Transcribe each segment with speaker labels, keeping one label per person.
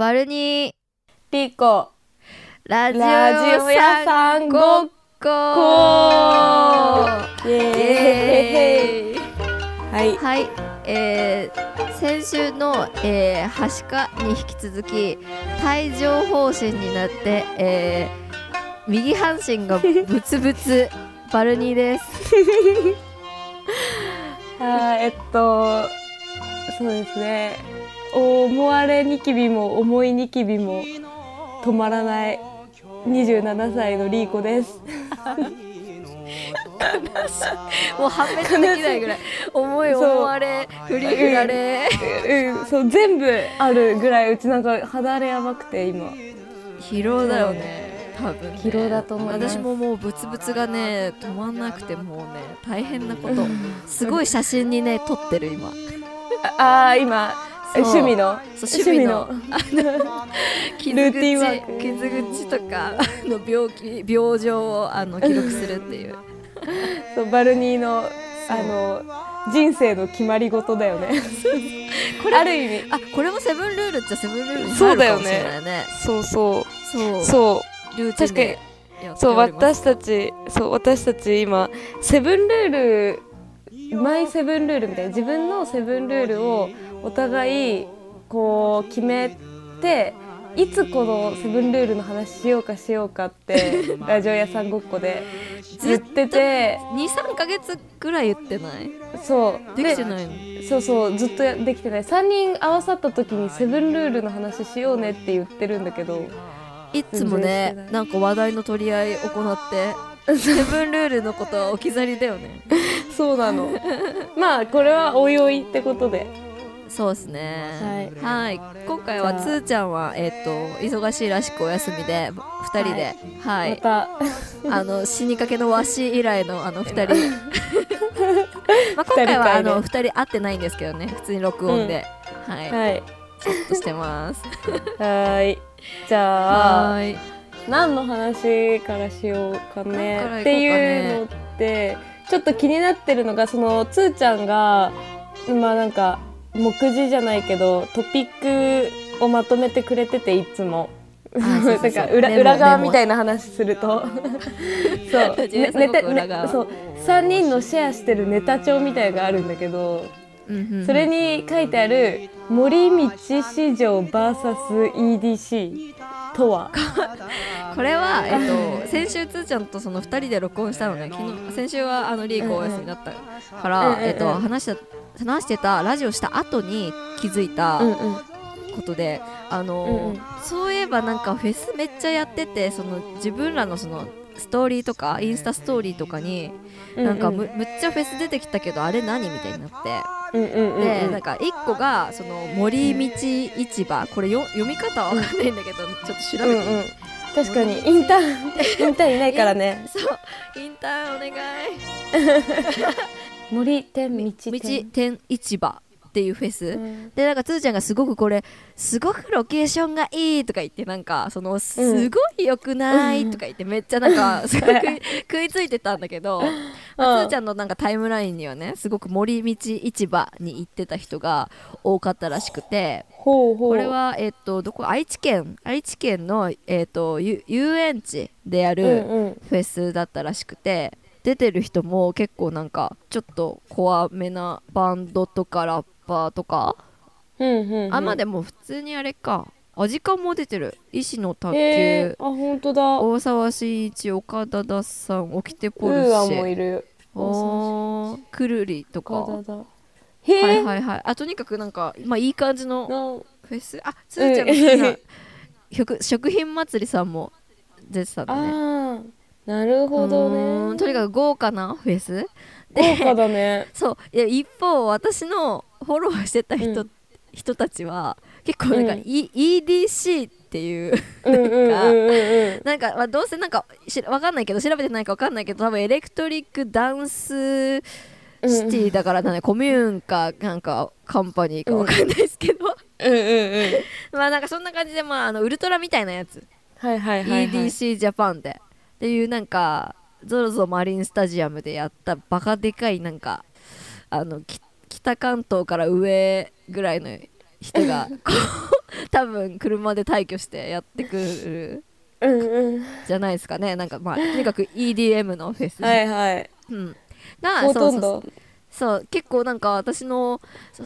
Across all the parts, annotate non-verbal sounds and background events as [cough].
Speaker 1: バルニ
Speaker 2: リコ。
Speaker 1: ーラジオ
Speaker 2: 屋さんごっ
Speaker 1: こ。
Speaker 2: はい
Speaker 1: はい、えー、先週の、えー、はしかに引き続き帯状疱疹になって、えー、右半身がブツブツ [laughs] バルニーです。[laughs]
Speaker 2: あーえっとそうですね思われニキビも重いニキビも止まらない27歳のリーコです。
Speaker 1: もう判別できないぐらい。重い思われ振り振られ
Speaker 2: うんそう全部あるぐらいうちなんか肌荒れやばくて今。
Speaker 1: 疲労だよね多分ね。
Speaker 2: 疲労だと思い
Speaker 1: 私ももうブツブツがね止まんなくてもうね大変なこと。すごい写真にね撮ってる今。
Speaker 2: ああー今趣味の。
Speaker 1: 趣味の。[laughs] 傷
Speaker 2: ルーティンワー
Speaker 1: 口
Speaker 2: ク。
Speaker 1: 傷口とかあの病気病状をあの記録するっていう。
Speaker 2: そうバルニーのあの人生の決まり事だよね。[laughs]
Speaker 1: これ
Speaker 2: ある意味。
Speaker 1: あこれもセブンルールっちゃセブンルールに
Speaker 2: そうだよね。
Speaker 1: 入るかもしれないね。
Speaker 2: そうそう。
Speaker 1: そう。
Speaker 2: そう。
Speaker 1: ルーティン
Speaker 2: そう私たちそう私たち今セブンルールマイセブンルールみたいな。自分のセブンルールをお互いこう決めていつこのセブンルールの話しようかしようかって [laughs] ラジオ屋さんごっこで言ってて
Speaker 1: 23か月ぐらい言ってない？
Speaker 2: そう。
Speaker 1: できてないの？
Speaker 2: そうそうずっとやできてない。3人合わさった時にセブンルールの話しようねって言ってるんだけど
Speaker 1: いつもね
Speaker 2: な
Speaker 1: んか話題の取り合い行って [laughs] セブンルールのことは置き去りだよね。
Speaker 2: そうなの。まあこれはおいおいってことで
Speaker 1: そうですね。
Speaker 2: はい。
Speaker 1: はい。今回はつーちゃんはえっ、と忙しいらしくお休みで2人で。はい、
Speaker 2: また。[laughs]
Speaker 1: あの死にかけのわし以来のあの2人 [laughs] まあ今回はあの2人会ってないんですけどね。普通に録音で、はい、
Speaker 2: はい。
Speaker 1: ちょっとしてます。[laughs]
Speaker 2: はーい。じゃあ
Speaker 1: はい。
Speaker 2: 何の話からしようかね。
Speaker 1: ね。
Speaker 2: っていうのってちょっと気になってるのがそのつーちゃんがまあなんか目次じゃないけどトピックをまとめてくれてていつも。[laughs] 裏側みたいな話すると。[laughs] そう。
Speaker 1: 自分すごく裏側。
Speaker 2: そう。3人のシェアしてるネタ帳みたいのがあるんだけどそれに書いてある森道市場 VSEDC とは？[laughs]
Speaker 1: これは、えっと、先週つーちゃんとその2人で録音したのね。昨日先週はあのリーコお休みだったから、えっと、話した話してたラジオした後に気づいた
Speaker 2: うんうん
Speaker 1: ことで、あの
Speaker 2: うんうん
Speaker 1: そういえばなんかフェスめっちゃやっててその自分らのそのストーリーとかインスタストーリーとかに、なんかむむっちゃフェス出てきたけどあれ何みたいになって、
Speaker 2: うんうんうん
Speaker 1: でなんか1個がその森道市場。これよ読み方は分かんないんだけど、ちょっと調べていい、
Speaker 2: うんうん。確かに。インターン。インターンいないからね。[laughs]
Speaker 1: そう。インターンお願い [laughs]
Speaker 2: 森天道
Speaker 1: 道
Speaker 2: 天。
Speaker 1: 天市場っていうフェス、
Speaker 2: うん。
Speaker 1: でなんかつーちゃんがすごくこれすごくロケーションがいいとか言ってなんかそのすごい良くないとか言ってめっちゃなんかすごい [laughs] 食いついてたんだけど、まあつーちゃんのなんかタイムラインにはねすごく森道市場に行ってた人が多かったらしくて
Speaker 2: ほうほう。
Speaker 1: これはえっとどこ？愛知県。愛知県のえっとゆ遊園地でやる、
Speaker 2: うんうん。
Speaker 1: フェスだったらしくて出てる人も結構なんかちょっと怖めなバンドとかラッパーとか、
Speaker 2: うんうんうん。
Speaker 1: あまあでも普通にあれか。アジカンも出てる。石野卓球、
Speaker 2: えー、あ本当だ。
Speaker 1: 大沢慎一岡田ダッさんオキテポルシ
Speaker 2: ウーアも
Speaker 1: ェ
Speaker 2: いる。
Speaker 1: おーくるりとか。はいはいはい。あとにかくなんかまあいい感じの
Speaker 2: な
Speaker 1: フェス？あつーちゃんの好きな食食品祭りさんも出てたんだね [laughs]
Speaker 2: なるほどね。
Speaker 1: とにかく豪華なフェス？
Speaker 2: 豪華だね。[laughs]
Speaker 1: そういや一方私のフォローしてた人,、
Speaker 2: うん。
Speaker 1: 人たちは結構なんか、
Speaker 2: うん。
Speaker 1: E- EDC っていう
Speaker 2: うんうんうんうんうん。
Speaker 1: なんか、まあ、どうせなんかしわかんないけど調べてないかわかんないけど多分エレクトリックダンスシティだからだね、コミューンかなんかカンパニーかわかんないですけど、
Speaker 2: うんうんうん。[laughs]
Speaker 1: まあなんかそんな感じで、まあ、あのウルトラみたいなやつ、
Speaker 2: はいはいはい、はい、
Speaker 1: EDC ジャパンでっていうなんかゾロゾマリンスタジアムでやったバカでかいなんかあのき北関東から上ぐらいの人がこう [laughs] 多分車で退去してやってくるじゃないですかね。なんかまあとにかく EDM のフェス、
Speaker 2: はいはい。
Speaker 1: うん、が
Speaker 2: ほ
Speaker 1: そうそうそう。
Speaker 2: とんど？
Speaker 1: そう。結構なんか私の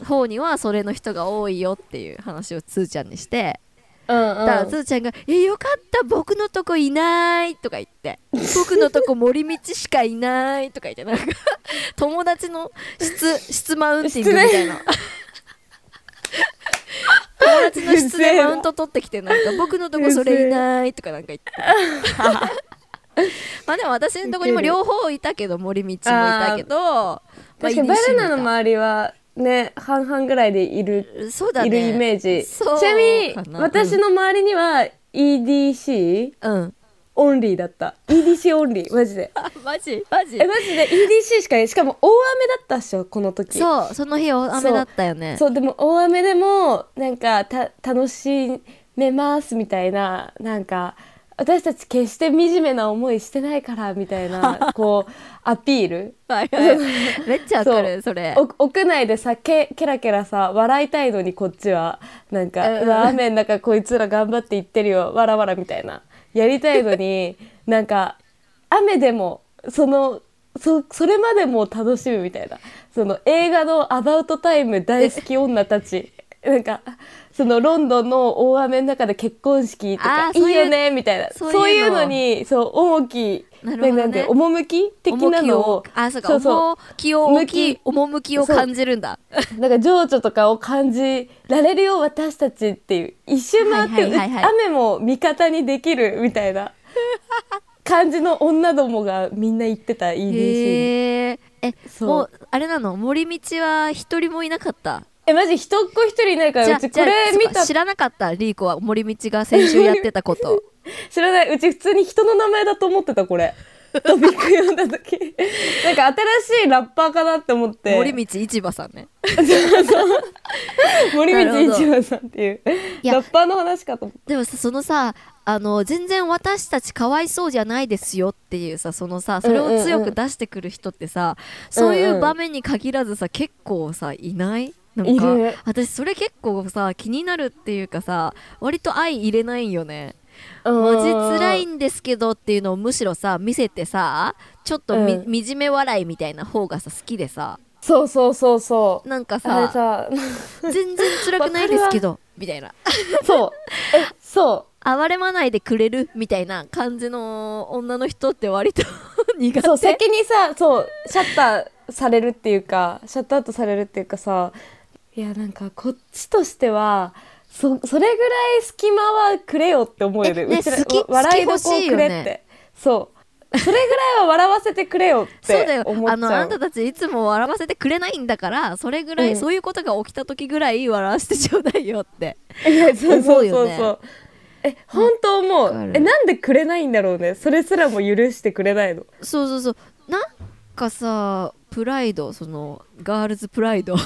Speaker 1: 方にはそれの人が多いよっていう話をつーちゃんにして
Speaker 2: うん
Speaker 1: だからつーちゃんが「えよかった僕のとこいない」とか言って「[laughs] 僕のとこ森道しかいない」とか言ってなんか [laughs] 友達の質質マウンティングみたいな。[laughs] 友達の質でマウント取ってきてなんか「僕のとこそれいない」とかなんか言って。まあでも私のとこにも両方いたけど森道もいたけどまあ
Speaker 2: 確かにバナナの
Speaker 1: ま
Speaker 2: 周りはね半々ぐらいでいる
Speaker 1: そうだね。
Speaker 2: いるイメージ。
Speaker 1: そう
Speaker 2: ちなみに私の周りには EDC
Speaker 1: うん。
Speaker 2: オンリーだった。EDC オンリーマジで。
Speaker 1: あマジ？マジ？
Speaker 2: えマジで？EDC しかない。しかも大雨だったっしょこの時。
Speaker 1: そうその日大雨だったよね。
Speaker 2: そうでも大雨でもなんかた楽しめますみたいななんか私たち決して惨めな思いしてないからみたいな [laughs] こうアピール。[laughs]
Speaker 1: めっちゃわかるそれ。
Speaker 2: お屋内でさけケラケラさ笑いたいのにこっちはなんか、雨の中こいつら頑張って行ってるよわらわらみたいな。やりたいのに [laughs] なんか雨でもそのそそれまでも楽しむみたいな。その映画の「アバウトタイム」大好き女たち。なんかそのロンドンの大雨の中で結婚式とかい
Speaker 1: い
Speaker 2: よねみたいな。
Speaker 1: そ
Speaker 2: そうう
Speaker 1: いうの
Speaker 2: にそう重き
Speaker 1: なるほどね
Speaker 2: なんて趣的なのを。
Speaker 1: あそうか
Speaker 2: そうそう。
Speaker 1: 趣を大きい趣を感じるんだ。
Speaker 2: なんか情緒とかを感じられるよ私たちっていう。一周回って、雨も味方にできるみたいな。感じの女どもがみんな言ってた EDC に
Speaker 1: へええ
Speaker 2: そう
Speaker 1: もう。あれなの？森道は一人もいなかった？
Speaker 2: えマジ一っ子一人いないから
Speaker 1: じゃ
Speaker 2: うちこれ見た
Speaker 1: 知らなかったリーコは森道が先週やってたこと。[laughs]
Speaker 2: 知らない。うち普通に人の名前だと思ってたこれ。[laughs] トピック読んだ時。なんか新しいラッパーかなって思って。
Speaker 1: 森道市場さんね。[laughs]
Speaker 2: 森道一番さんっていう。ラッパーの話かと思って。
Speaker 1: でもさそのさあの全然私たちかわいそうじゃないですよっていうさそのさそれを強く出してくる人ってさ、そういう場面に限らずさ結構さいない？なんか私それ結構さ気になるっていうかさ割と相入れないんよね。
Speaker 2: うん。
Speaker 1: 文字辛いんですけどっていうのをむしろさ見せてさちょっとみ、
Speaker 2: うん。
Speaker 1: 惨め笑いみたいな方がさ好きでさ。
Speaker 2: そうそうそうそう。
Speaker 1: なんかさ
Speaker 2: さ
Speaker 1: 全然辛くないですけどみたいな。
Speaker 2: そう。えそう。
Speaker 1: 哀れまないでくれるみたいな感じの女の人って割と [laughs] 苦手。
Speaker 2: そう先にさそうシャッターされるっていうかシャットアウトされるっていうかさいやなんかこっちとしてはそそれぐらい隙間はくれよって思うよね
Speaker 1: えね
Speaker 2: うちら笑いどこくれって、そう。それぐらいは笑わせてくれよって
Speaker 1: そうだよ。あのあんたたちいつも笑わせてくれないんだからそれぐらい、
Speaker 2: うん。
Speaker 1: そういうことが起きた時ぐらい笑わせてちょうだいよって
Speaker 2: いやそう
Speaker 1: 思
Speaker 2: そうそうそう。え本当思う。えなんでくれないんだろうね。それすらも許してくれないの。
Speaker 1: そうそうそう。なんかさプライドそのガールズプライド。
Speaker 2: うん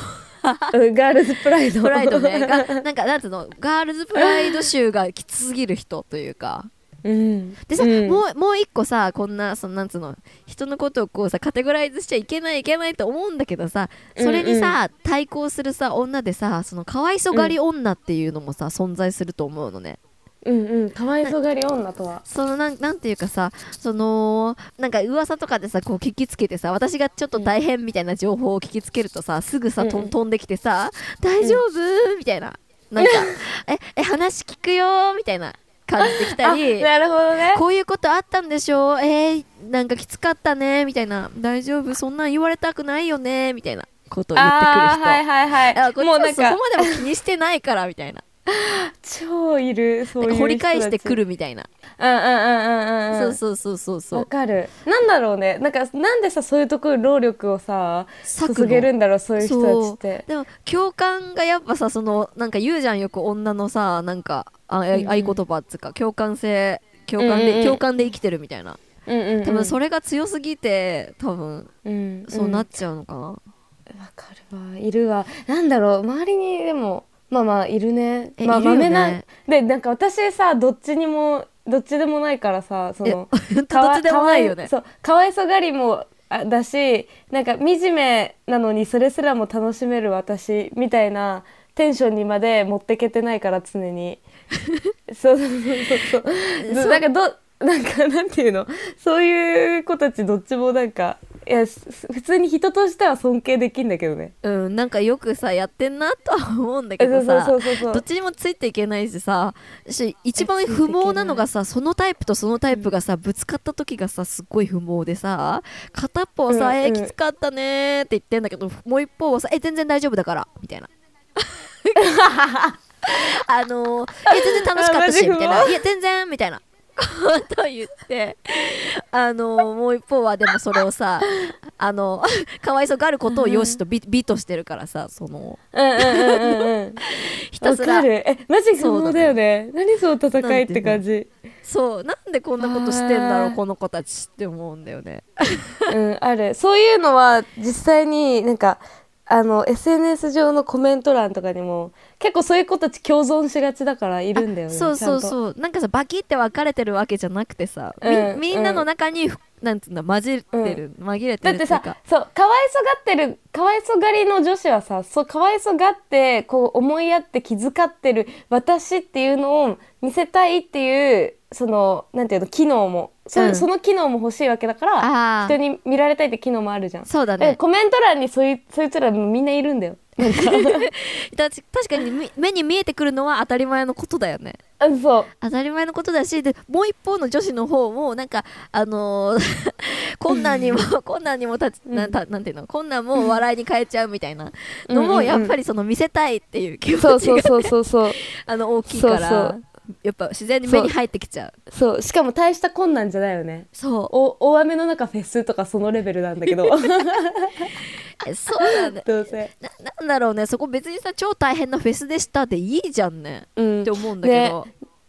Speaker 2: ガールズプライド。
Speaker 1: プライドね。がなんかなんつうの？ガールズプライド集がきつすぎる人というか。
Speaker 2: うん。
Speaker 1: でさ、
Speaker 2: うん。
Speaker 1: もうもう一個さこんなそのなんつうの？人のことをこうさカテゴライズしちゃいけないいけないと思うんだけどさそれにさ、対抗するさ女でさそのかわいそがり女っていうのもさ、存在すると思うのね
Speaker 2: うんうんかわいそがり女とは。
Speaker 1: そのなんなんていうかさそのなんか噂とかでさこう聞きつけてさ私がちょっと大変みたいな情報を聞きつけるとさすぐさ、と飛んできてさ「大丈夫?」みたいな。なんか「[laughs] ええ話聞くよ」みたいな感じで来た [laughs]
Speaker 2: あ
Speaker 1: り
Speaker 2: なるほどね。
Speaker 1: こういうことあったんでしょ？えー、なんかきつかったね？みたいな。大丈夫？そんなん言われたくないよね？みたいなことを言ってくる人。
Speaker 2: はいはいはい。もうなんか
Speaker 1: はそこまでも気にしてないからみたいな [laughs]
Speaker 2: 超いるそう
Speaker 1: 掘り返してく
Speaker 2: る
Speaker 1: るみたいな、
Speaker 2: うんうんうんうんうん
Speaker 1: そうそうそうそうそう。
Speaker 2: わかる。なんだろうね。なんかなんでさそういうところに労力をさ
Speaker 1: 割くの？
Speaker 2: 注げるんだろうそういう人たちって。
Speaker 1: でも共感がやっぱさそのなんか言うじゃんよく女のさなんかあ
Speaker 2: んうん。
Speaker 1: 合言葉っつうか共感性共感で、
Speaker 2: うんうんうん。
Speaker 1: 共感で生きてるみたいな。
Speaker 2: うんうんうん。
Speaker 1: 多分それが強すぎて多分
Speaker 2: うん。
Speaker 1: そうなっちゃうのかな、
Speaker 2: わかるわ。いるわ。なんだろう。周りにでもまあまあいるね。まあ
Speaker 1: えいるよね。
Speaker 2: 豆なでなんか私さどっちにもどっちでもないからさその
Speaker 1: えどっちでもないよね
Speaker 2: かわそうかわいそがりもあだしなんか惨めなのにそれすらも楽しめる私みたいなテンションにまで持ってけてないから常にそうそうそうそうなんかどなんかなんていうのそういう子たちどっちもなんかいやす普通に人としては尊敬できんだけどね。
Speaker 1: うんなんかよくさやってんなとは思うんだけどさどっちにもついていけないしさし一番不毛なのがさそのタイプとそのタイプがさぶつかった時がさすっごい不毛でさ片っぽはさ「
Speaker 2: うんうん。
Speaker 1: えーきつかったね」って言ってんだけどもう一方はさ「え全然大丈夫だから」みたいな。[laughs] あのー「え全然楽しかったし」みたいな「いや全然」みたいな。ことを言ってあのーもう一方はでもそれをさ [laughs] あの [laughs] かわいそうがることをよしと美美としてるからさそのひたすら。
Speaker 2: わかる。えマジ
Speaker 1: そうだね
Speaker 2: 不毛だよね。何その戦いって感じ。
Speaker 1: そうなんでこんなことしてんだろうこの子たちって思うんだよね。
Speaker 2: うんある。そういうのは実際になんかあの SNS 上のコメント欄とかにも結構そういう子たち共存しがちだからいるんだよね
Speaker 1: そうそう
Speaker 2: う。
Speaker 1: そうなんかさバキって分かれてるわけじゃなくてさ、み
Speaker 2: うん。
Speaker 1: みんなの中に、なんつうんだ混じってる、紛れて
Speaker 2: だってさ
Speaker 1: るっていうか
Speaker 2: そうかわいそがってるかわいそがりの女子はさそうかわいそがってこう思いやって気遣ってる私っていうのを見せたいっていうそのなんていうの機能もそ,、
Speaker 1: うん。
Speaker 2: その機能も欲しいわけだから
Speaker 1: あ
Speaker 2: 人に見られたいって機能もあるじゃん。で
Speaker 1: そうだね。
Speaker 2: コメント欄にそういうそいつらみんないるんだよ。なんか
Speaker 1: だ確かにみ目に見えてくるのは当たり前のことだよね。
Speaker 2: あそう。
Speaker 1: 当たり前のことだしでもう一方の女子の方もなんかあのー [laughs] 困難にも困難にもたちなんたなんていうの？困難も笑いに変えちゃうみたいなのもやっぱりその見せたいっていう気持ちが
Speaker 2: そうそうそうそうそう。[laughs]
Speaker 1: あの大きいから。
Speaker 2: そうそう
Speaker 1: やっぱ自然に目に入ってきちゃう。
Speaker 2: そう。しかも大した困難じゃないよね。
Speaker 1: そう。
Speaker 2: お大雨の中フェスとかそのレベルなんだけど。[laughs]
Speaker 1: えそうだ。ね
Speaker 2: どうせ。
Speaker 1: ななんだろうね。そこ別にさ超大変なフェスでしたでいいじゃんね。
Speaker 2: うん。
Speaker 1: って思うんだけど、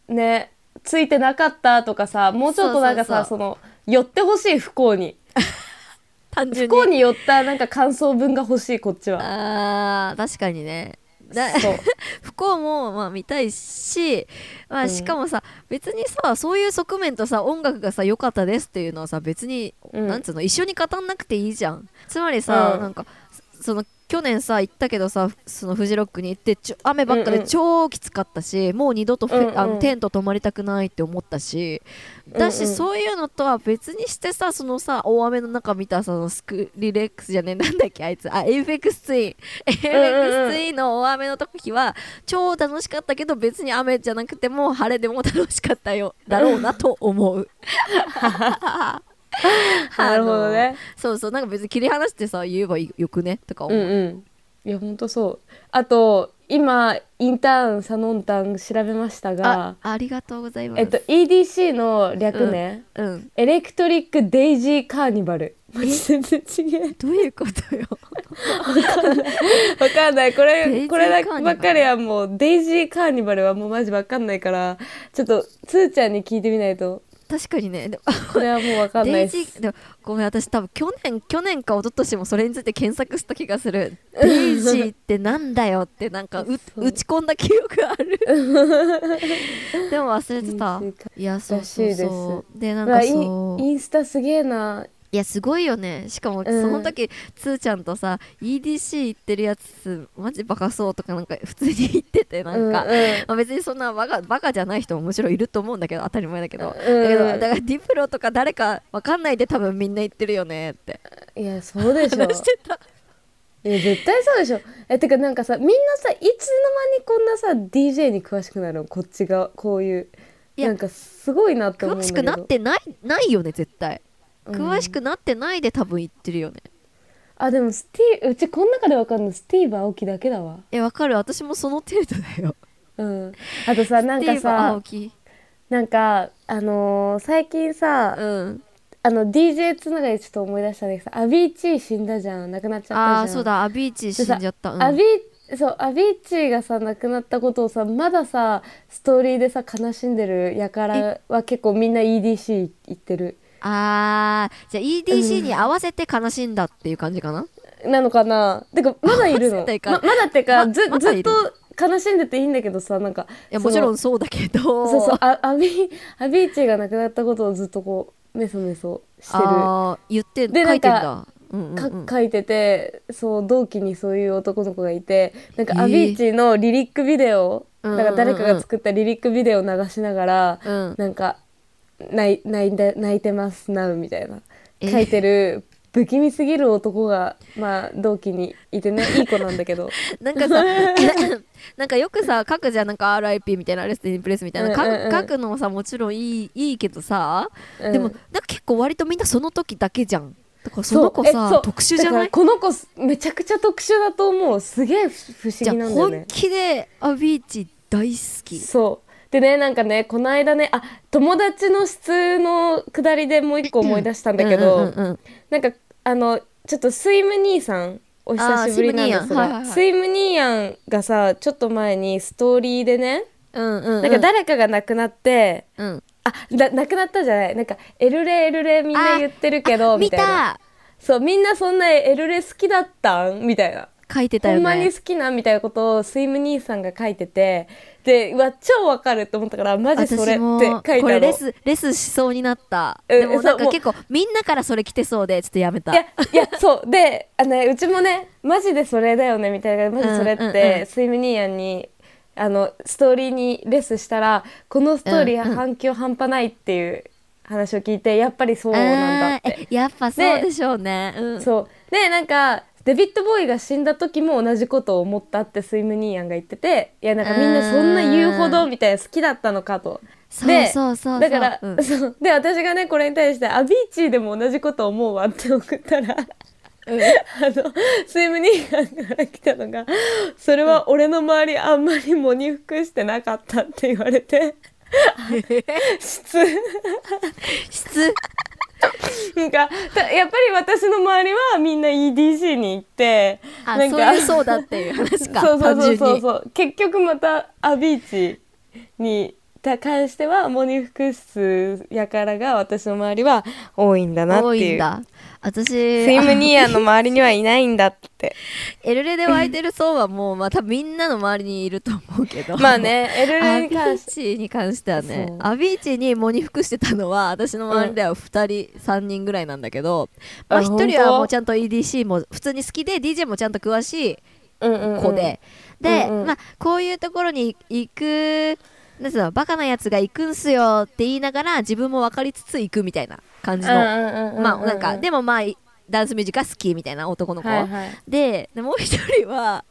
Speaker 2: ね。ついてなかったとかさもうちょっとなんかさ
Speaker 1: そ
Speaker 2: の寄ってほしい不幸に。[laughs]
Speaker 1: 単純に。
Speaker 2: 不幸に寄ったなんか感想文が欲しいこっちは。
Speaker 1: あー確かにね [laughs] 不幸もまあ見たいし、まあ、
Speaker 2: うん。
Speaker 1: しかもさ、別にさそういう側面とさ音楽がさ良かったですっていうのはさ別に、
Speaker 2: うん。
Speaker 1: なんつうの一緒に語んなくていいじゃん。つまりさ、
Speaker 2: うん。
Speaker 1: なんかその去年さ行ったけどさそのフジロックに行ってちょ雨ばっかで
Speaker 2: うんうん。
Speaker 1: 超きつかったし、もう二度と
Speaker 2: うんうん
Speaker 1: あのテント泊まりたくないって思ったしだし、
Speaker 2: うん。うん
Speaker 1: そういうのとは別にしてさそのさ大雨の中見たそのスクリレックスじゃねえなんだっけあいつ。あエイフェックスツイン。エイフェックスツインの大雨の時は超楽しかったけど別に雨じゃなくても晴れでも楽しかったよ。だろうなと思う [laughs] [laughs]
Speaker 2: なるほどね。
Speaker 1: そうそうなんか別に切り離してさ言えばいいよくね？とか思う、
Speaker 2: うんうん。いやほんとそう。あと今インターンサノンタン調べました
Speaker 1: あ
Speaker 2: が
Speaker 1: ありがとうございます。
Speaker 2: えっと EDC の略ね、
Speaker 1: うん
Speaker 2: エレクトリック・デイジー・カーニバル。全然違え
Speaker 1: どういうことよ？
Speaker 2: わかんない。こ
Speaker 1: デイジー
Speaker 2: れこればっかりはもうデイジー・カーニバルはもうマジわかんないからちょっとつーちゃんに聞いてみないと
Speaker 1: 確かにね。でも [laughs]
Speaker 2: これはもうわかんないです。
Speaker 1: でもごめん私多分去年去年か一昨年もそれについて検索した気がする。デイジーってなんだよってなんか [laughs] 打ち込んだ記憶ある。でも忘れてた。いやそうそう
Speaker 2: らしい
Speaker 1: そうでなんかそ
Speaker 2: ンインスタすげえない
Speaker 1: やすごいよね。しかもその時、つーちゃんとさ EDC 行ってるやつマジバカそうとかなんか普通に言っててなんか、まあ、別にそんなバカバカじゃない人ももちろんいると思うんだけど当たり前だけど、
Speaker 2: うん。
Speaker 1: だけどだからディプロとか誰かわかんないで多分みんな言ってるよねって。
Speaker 2: いやそうでしょ。いや絶対そうでしょ。えてかなんかさみんなさいつの間にこんなさ DJ に詳しくなるの？こっちがこういう。
Speaker 1: いや
Speaker 2: なんかすごいなって思うんだ
Speaker 1: 詳しくなってないないよね絶対。
Speaker 2: うん
Speaker 1: 詳しくなってないで多分言ってるよね。
Speaker 2: あでもスティうちこの中でわかんのスティーブ・アオキだけだわ。
Speaker 1: えわかる？私もその程度だよ。
Speaker 2: うん。あとさなんかさなんかあのー最近さ、
Speaker 1: うん。
Speaker 2: あの DJ つながりちょっと思い出したんだけどさアビーチー死んだじゃん。亡くなっちゃったじゃん。
Speaker 1: あそうだ。アビーチ死んじゃった、うん。
Speaker 2: アビーそうアビーチーがさ亡くなったことをさまださストーリーでさ悲しんでるやからは結構みんな EDC 行ってる
Speaker 1: あーじゃあ EDC に合わせて悲しんだっていう感じかな、
Speaker 2: なのかな？てかまだいるの？ままだってか、
Speaker 1: ま
Speaker 2: ずずっと悲しんでていいんだけどさなんか
Speaker 1: いやもちろ
Speaker 2: ん
Speaker 1: んそうだけど。
Speaker 2: そうそうあアビアビーチーが亡くなったことをずっとこうメソメソしてる。
Speaker 1: あー言って
Speaker 2: で
Speaker 1: 書いてんだ。うんうん
Speaker 2: か
Speaker 1: うん。
Speaker 2: 書いててそう同期にそういう男の子がいてなんか
Speaker 1: えー。
Speaker 2: アビーチのリリックビデオ、
Speaker 1: うんうんうん。
Speaker 2: なんか誰かが作ったリリックビデオを流しながら、
Speaker 1: うん。
Speaker 2: なんか泣い泣いて泣いてますなうみたいな。
Speaker 1: えー。
Speaker 2: 書いてる不気味すぎる男がまあ同期にいてね [laughs] いい子なんだけど。
Speaker 1: なんかさ [laughs] なんかよくさ書くじゃんなんか RIP みたいなレスティンプレスみたいな、か
Speaker 2: うんうん。
Speaker 1: くのもさもちろんいいいいけどさ、
Speaker 2: うん。
Speaker 1: でもなんか結構割とみんなその時だけじゃん。だからその子さ特殊じゃない？
Speaker 2: この子めちゃくちゃ特殊だと思う。すげえ不思議なんだよね。
Speaker 1: 本気でアビーチ大好き。
Speaker 2: そうでねなんかねこの間ねあ友達の質のくだりでもう一個思い出したんだけど、
Speaker 1: うんうんうんうん
Speaker 2: なんかあのちょっとスイム兄さんお久しぶりなん。ですが
Speaker 1: はい。
Speaker 2: スイム兄やんがさちょっと前にストーリーでね、
Speaker 1: うんうんうん。
Speaker 2: なんか誰かが亡くなって
Speaker 1: うん。
Speaker 2: あだ亡くなったじゃない。なんかエルレエルレみんな言ってるけどみ
Speaker 1: 見
Speaker 2: たいな。
Speaker 1: た。
Speaker 2: そうみんなそんなエルレ好きだったん？みたいな
Speaker 1: 書いてたよ
Speaker 2: ほんまに
Speaker 1: ね
Speaker 2: 好きなみたいなことをスイム兄さんが書いててでうわ超わかると思ったからマジそれって書いたの。
Speaker 1: これレスレスしそうになった。
Speaker 2: うん
Speaker 1: でもなんか結構みんなからそれ来てそうでちょっとやめた。
Speaker 2: いやいやそう。であの、ね、うちもねマジでそれだよねみたいなマジそれって、
Speaker 1: うんうん。うん
Speaker 2: スイム兄やんにあのストーリーにレスしたらこのストーリー
Speaker 1: うんうん。
Speaker 2: 反響半端ないっていう話を聞いてやっぱりそうなんだって。
Speaker 1: やっぱそうでしょうね。うん。
Speaker 2: そう。でなんかデビッド・ボーイが死んだ時も同じことを思ったってスイムニーヤンが言ってていやなんかみんなそんな言うほどみたいな好きだったのかと。で
Speaker 1: そうそう
Speaker 2: だから、
Speaker 1: うん。
Speaker 2: そう。で私がねこれに対して「アビーチーでも同じこと思うわ」って送ったら。[laughs] あのスイムニーヤンから来たのが「それは俺の周りあんまり喪に服してなかった」って言われて。[laughs] 質。
Speaker 1: 質
Speaker 2: なんかたやっぱり私の周りはみんな EDC に行って
Speaker 1: あ
Speaker 2: なんか
Speaker 1: そうだっていう話か。
Speaker 2: そうそうそうそう。結局またアビーチに。関してはモニフクスやからが私の周りは多いんだなっていう
Speaker 1: 多いんだ私
Speaker 2: スイムニーヤンの周りにはいないんだって。[laughs]
Speaker 1: エルレで湧いてる層はもうまたみんなの周りにいると思うけど。
Speaker 2: まあねエル
Speaker 1: ア
Speaker 2: レに
Speaker 1: ビ
Speaker 2: 関して。
Speaker 1: に関してはねアビーチに喪に服してたのは私の周りでは2人、3人ぐらいなんだけど、まあ、
Speaker 2: あ
Speaker 1: 1人はもうちゃんと EDC も普通に好きで DJ もちゃんと詳しい
Speaker 2: うんうんうん
Speaker 1: 子で、で、
Speaker 2: うんうん。
Speaker 1: まあ、こういうところに行くなんつうのバカなやつが行くんすよって言いながら自分も分かりつつ行くみたいな感じの、まあなんかでもまあダンスミュージックが好きみたいな男の子、
Speaker 2: はいはい。
Speaker 1: ででもう一人は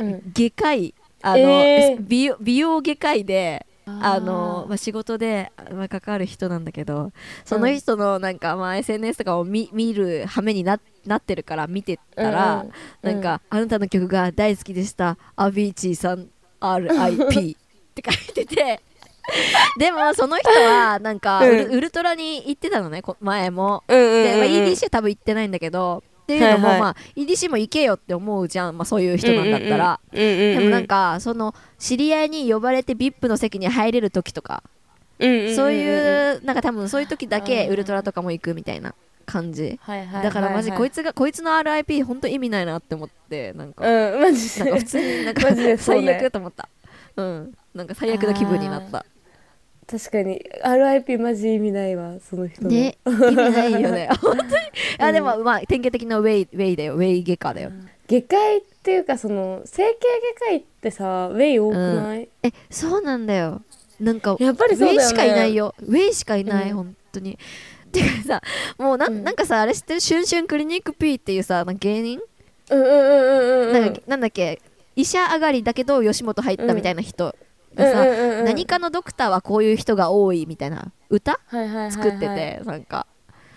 Speaker 2: うん。
Speaker 1: 外科医あの、
Speaker 2: えー。
Speaker 1: 美容美容外科医で
Speaker 2: あ
Speaker 1: のまあ、仕事で、まあ、関わる人なんだけどその人のなんか、まあ、SNS とかを見見る羽目にななってるから見てたら、
Speaker 2: うんうん
Speaker 1: なんか、あなたの曲が大好きでした。アビーチーさん RIP って書いてて。[laughs] でもその人はなんか、
Speaker 2: うん。
Speaker 1: ウルウルトラに行ってたのねこ前も。
Speaker 2: うんうんうん
Speaker 1: で、まあ、EDC は多分行ってないんだけど。っていうのも、
Speaker 2: はいはい。
Speaker 1: まあ、EDC も行けよって思うじゃん、まあ、そういう人なんだったら。
Speaker 2: うんうんうん
Speaker 1: でもなんかその知り合いに呼ばれて VIP の席に入れる時とか、
Speaker 2: うんうんうんうん
Speaker 1: そういうなんか多分そういう時だけウルトラとかも行くみたいな感じ。
Speaker 2: はいはいはいはい。
Speaker 1: だからマジこいつがこいつの RIP 本当意味ないなって思ってなんか。
Speaker 2: うんマジで。
Speaker 1: なんか普通になんか最悪と思った。うんなんか最悪な気分になった。
Speaker 2: 確かに。RIP マジ意味ないわその人の。
Speaker 1: ね意味ないよね。[laughs] 本当に。あでもまあ典型的なウェイウェイだよ。ウェイ外科だよ。
Speaker 2: 外科医っていうかその整形外科医ってさウェイ多くない、
Speaker 1: えそうなんだよ。なんか
Speaker 2: やっぱりそうだよね。
Speaker 1: ウェイしかいないよ。ウェイしかいない、
Speaker 2: うん。
Speaker 1: 本当に。てかさもうな,、
Speaker 2: うん。
Speaker 1: なんかさあれ知ってる「シュンシュンクリニック P」っていうさ芸人、
Speaker 2: うんうんうんうんうん
Speaker 1: なんかなんだっけ？医者上がりだけど吉本入ったみたいな人がさ、
Speaker 2: うんうんうんうん。
Speaker 1: 何かのドクターはこういう人が多いみたいな歌？
Speaker 2: はいはい
Speaker 1: 作ってて、なんか。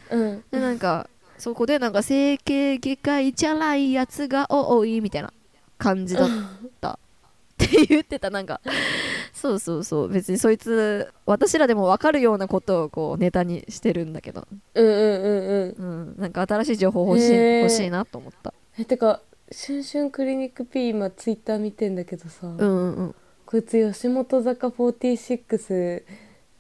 Speaker 2: うん。
Speaker 1: でなんかそこでなんか整形外科医じゃないやつが多いみたいな感じだった。って言ってたなんか。そうそうそう。別にそいつ私らでも分かるようなことをこうネタにしてるんだけど、
Speaker 2: うんうんうんうん。
Speaker 1: うん、なんか新しい情報欲しい
Speaker 2: へー
Speaker 1: 欲しいなと思った。
Speaker 2: えてか「シュンシュンクリニック P」今ツイッター見てんだけどさ、
Speaker 1: うんうんうん
Speaker 2: こいつ吉本坂46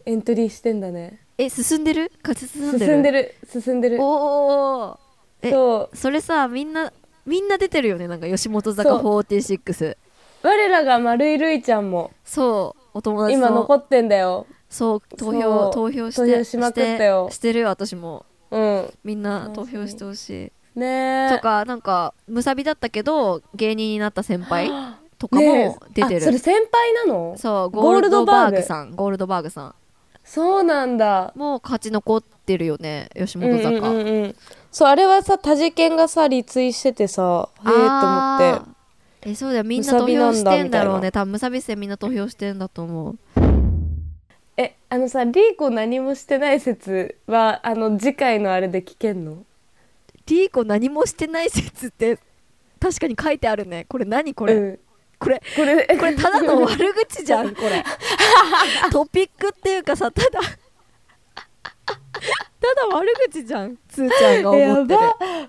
Speaker 2: エントリーしてんだね。
Speaker 1: え進んでる？勝ち進んでる？
Speaker 2: 進んでる進んでる。
Speaker 1: おおえ
Speaker 2: そう。
Speaker 1: それさみんなみんな出てるよね？なんか吉本坂
Speaker 2: そう。
Speaker 1: 46
Speaker 2: 我らが丸井るいちゃんも。
Speaker 1: そう。お友達と
Speaker 2: 今残ってんだよ。
Speaker 1: そう投
Speaker 2: そ
Speaker 1: 票
Speaker 2: う。
Speaker 1: 投票して
Speaker 2: 投票しまくったよ。
Speaker 1: してるよ私も。
Speaker 2: うん。
Speaker 1: みんな投票してほしい。
Speaker 2: ねえ。
Speaker 1: とかなんかむさびだったけど芸人になった先輩 [gasps] とか
Speaker 2: ねえ。
Speaker 1: も出てる、
Speaker 2: あそれ先輩なの？
Speaker 1: そう
Speaker 2: ゴール
Speaker 1: ド
Speaker 2: ドバーグ
Speaker 1: さん。ゴールドバーグさん。
Speaker 2: そうなんだ。
Speaker 1: もう勝ち残ってるよね吉本坂、
Speaker 2: うんうんうんうん。そうあれはさタジケンがさリツイしててさへえって思って。
Speaker 1: えそうだよ。みんな投票してんだろうね。多分むさび生みんな投票してんだと思う。
Speaker 2: えあのさリーコ何もしてない説はあの次回のあれで聞けんの？
Speaker 1: リーコ何もしてない説って確かに書いてあるね。これ何これ、
Speaker 2: うん
Speaker 1: これ
Speaker 2: これ。
Speaker 1: これただの悪口じゃん [laughs] これ。[laughs] トピックっていうかさただ [laughs] ただ悪口じゃんつーちゃんが思ってる。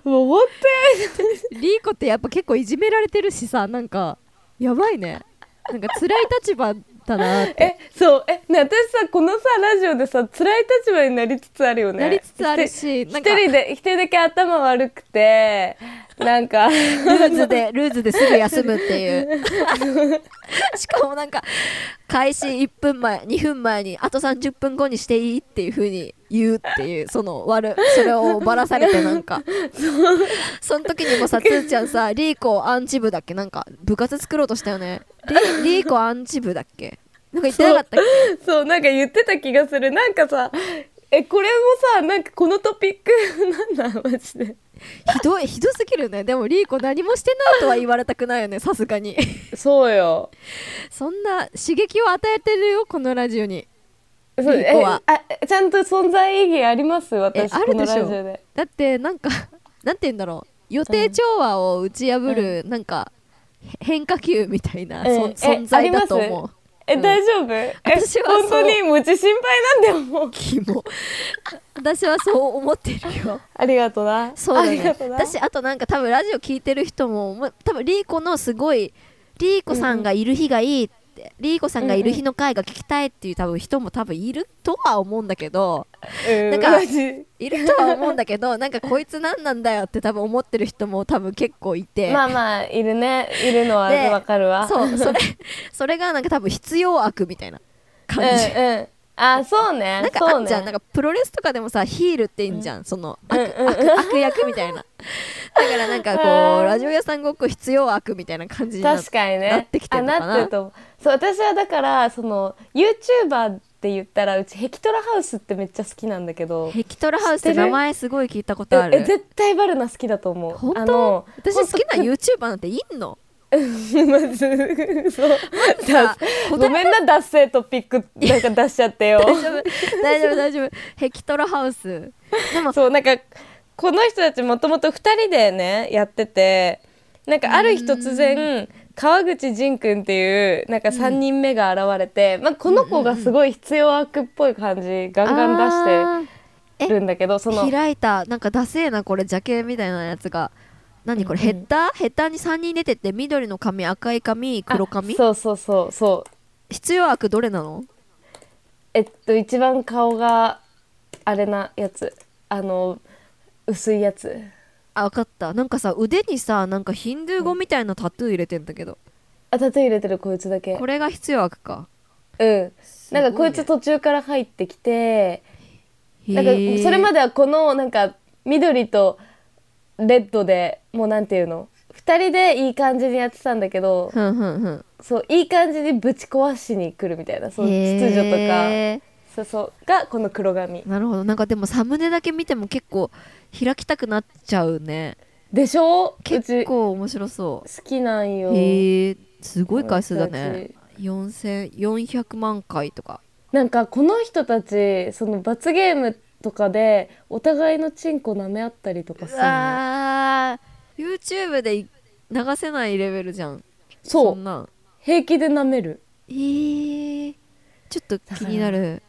Speaker 2: もう本
Speaker 1: リーコってやっぱ結構いじめられてるしさなんかやばいね。なんか辛い立場だなって。
Speaker 2: えそう。えね私さこのさラジオでさ辛い立場になりつつあるよね。
Speaker 1: なりつつあるし
Speaker 2: 一人で一人だけ頭悪くてなんか。
Speaker 1: ルーズでルーズですぐ休むっていう。[laughs] しかもなんか開始1分前2分前にあと30分後にしていいっていう風に言うっていうその悪それをばらされてなんか。その時にもさつーちゃんさリーコアンチ部だっけ？なんか部活作ろうとしたよねリリーコアンチ部だっけ？なんか言ってなかったっけ？
Speaker 2: そう [laughs] なんか言ってた気がする。なんかさえこれもさなんかこのトピック [laughs] なんだマジで。
Speaker 1: ひどいひどすぎるね。でもリーコ何もしてないとは言われたくないよねさすがに。
Speaker 2: そうよ。
Speaker 1: そんな刺激を与えてるよこのラジオに。
Speaker 2: そう
Speaker 1: リーコは。
Speaker 2: えあちゃんと存在意義あります？私
Speaker 1: あるでしょ。だってなんかなんて言うんだろう。予定調和を打ち破る、なんかへ変化球みたいな、
Speaker 2: え
Speaker 1: 存在だと思う。
Speaker 2: え、
Speaker 1: うん。
Speaker 2: 大丈夫？え
Speaker 1: 私は
Speaker 2: 本当にもううち心配なんだよもう。
Speaker 1: キモ私はそう思ってるよ。
Speaker 2: ありがとな。あ
Speaker 1: そうだね。私あとなんか多分ラジオ聞いてる人もま多分リーコのすごいリーコさんがいる日がいいって、リーコさんがいる日の回が聞きたいっていう多分人も多分いるとは思うんだけど
Speaker 2: うん。
Speaker 1: なんかいるとは思うんだけど [laughs] なんかこいつ何なんだよって多分思ってる人も多分結構いて、
Speaker 2: まあまあいるね。いるのは
Speaker 1: で
Speaker 2: わかるわ。
Speaker 1: そうそれそれがなんか多分必要悪みたいな感じ、
Speaker 2: うんうんあそうね。
Speaker 1: なんかあんじゃん、なんかプロレスとかでもさヒールっていいんじゃん、その悪,、
Speaker 2: うん。うん
Speaker 1: 悪悪役みたいな。[laughs] だからなんかこ
Speaker 2: うん。
Speaker 1: うラジオ屋さんごっこ必要悪みたいな感じになって
Speaker 2: 確かにね。
Speaker 1: なってきてんのかな。
Speaker 2: あなそう私はだからその YouTuber って言ったらうちヘキトラハウスってめっちゃ好きなんだけど。
Speaker 1: ヘキトラハウスって名前すごい聞いたことある。
Speaker 2: ええ絶対バルナ好きだと思う。
Speaker 1: 本当？
Speaker 2: あの
Speaker 1: 私好きな YouTuber なんていんの？
Speaker 2: まずそう。
Speaker 1: さ
Speaker 2: ごめんな脱線トピックなんか出しちゃってよ。
Speaker 1: 大丈夫大丈夫大丈夫。ヘキトラハウス。でも
Speaker 2: そうなんかこの人たちもともと2人でねやっててなんかある日突然川口仁くんっていうなんか3人目が現れて、まあ、この子がすごい必要悪っぽい感じガンガン出してるんだけどその
Speaker 1: 開いたなんかダセーなこれジャケみたいなやつが何これ、
Speaker 2: うん
Speaker 1: ヘッダー？ヘッダーに3人出てて緑の髪赤い髪黒髪？
Speaker 2: あそうそうそうそう。
Speaker 1: 必要悪どれなの？
Speaker 2: えっと一番顔があれなやつ。あの薄いやつ。
Speaker 1: あ分かった。なんかさ腕にさなんかヒンドゥー語みたいなタトゥー入れてんだけど、
Speaker 2: あタトゥー入れてるこいつだけ。
Speaker 1: これが必要悪か。
Speaker 2: うん。ないんかこいつ途中から入ってきてなんかそれまではこのなんか緑とレッドでもうなんていうの？2人でいい感じにやってたんだけど
Speaker 1: ふんふんふん
Speaker 2: そういい感じにぶち壊しに来るみたいなそう
Speaker 1: へー
Speaker 2: 秩序とか。そうそうがこの黒髪。
Speaker 1: なるほど。なんかでもサムネだけ見ても結構開きたくなっちゃうね。
Speaker 2: でしょ？う
Speaker 1: 結構面白そ
Speaker 2: きなんよ。
Speaker 1: うへえすごい回数だ
Speaker 2: 私。
Speaker 1: ね4400万回とか。
Speaker 2: なんかこの人たちその罰ゲームとかでお互いのチンコ舐め合ったりとかす
Speaker 1: う
Speaker 2: るの
Speaker 1: わー。YouTube で流せないレベルじゃん。
Speaker 2: そ
Speaker 1: んなん。
Speaker 2: 平気で舐める。
Speaker 1: えー、ちょっと気になる。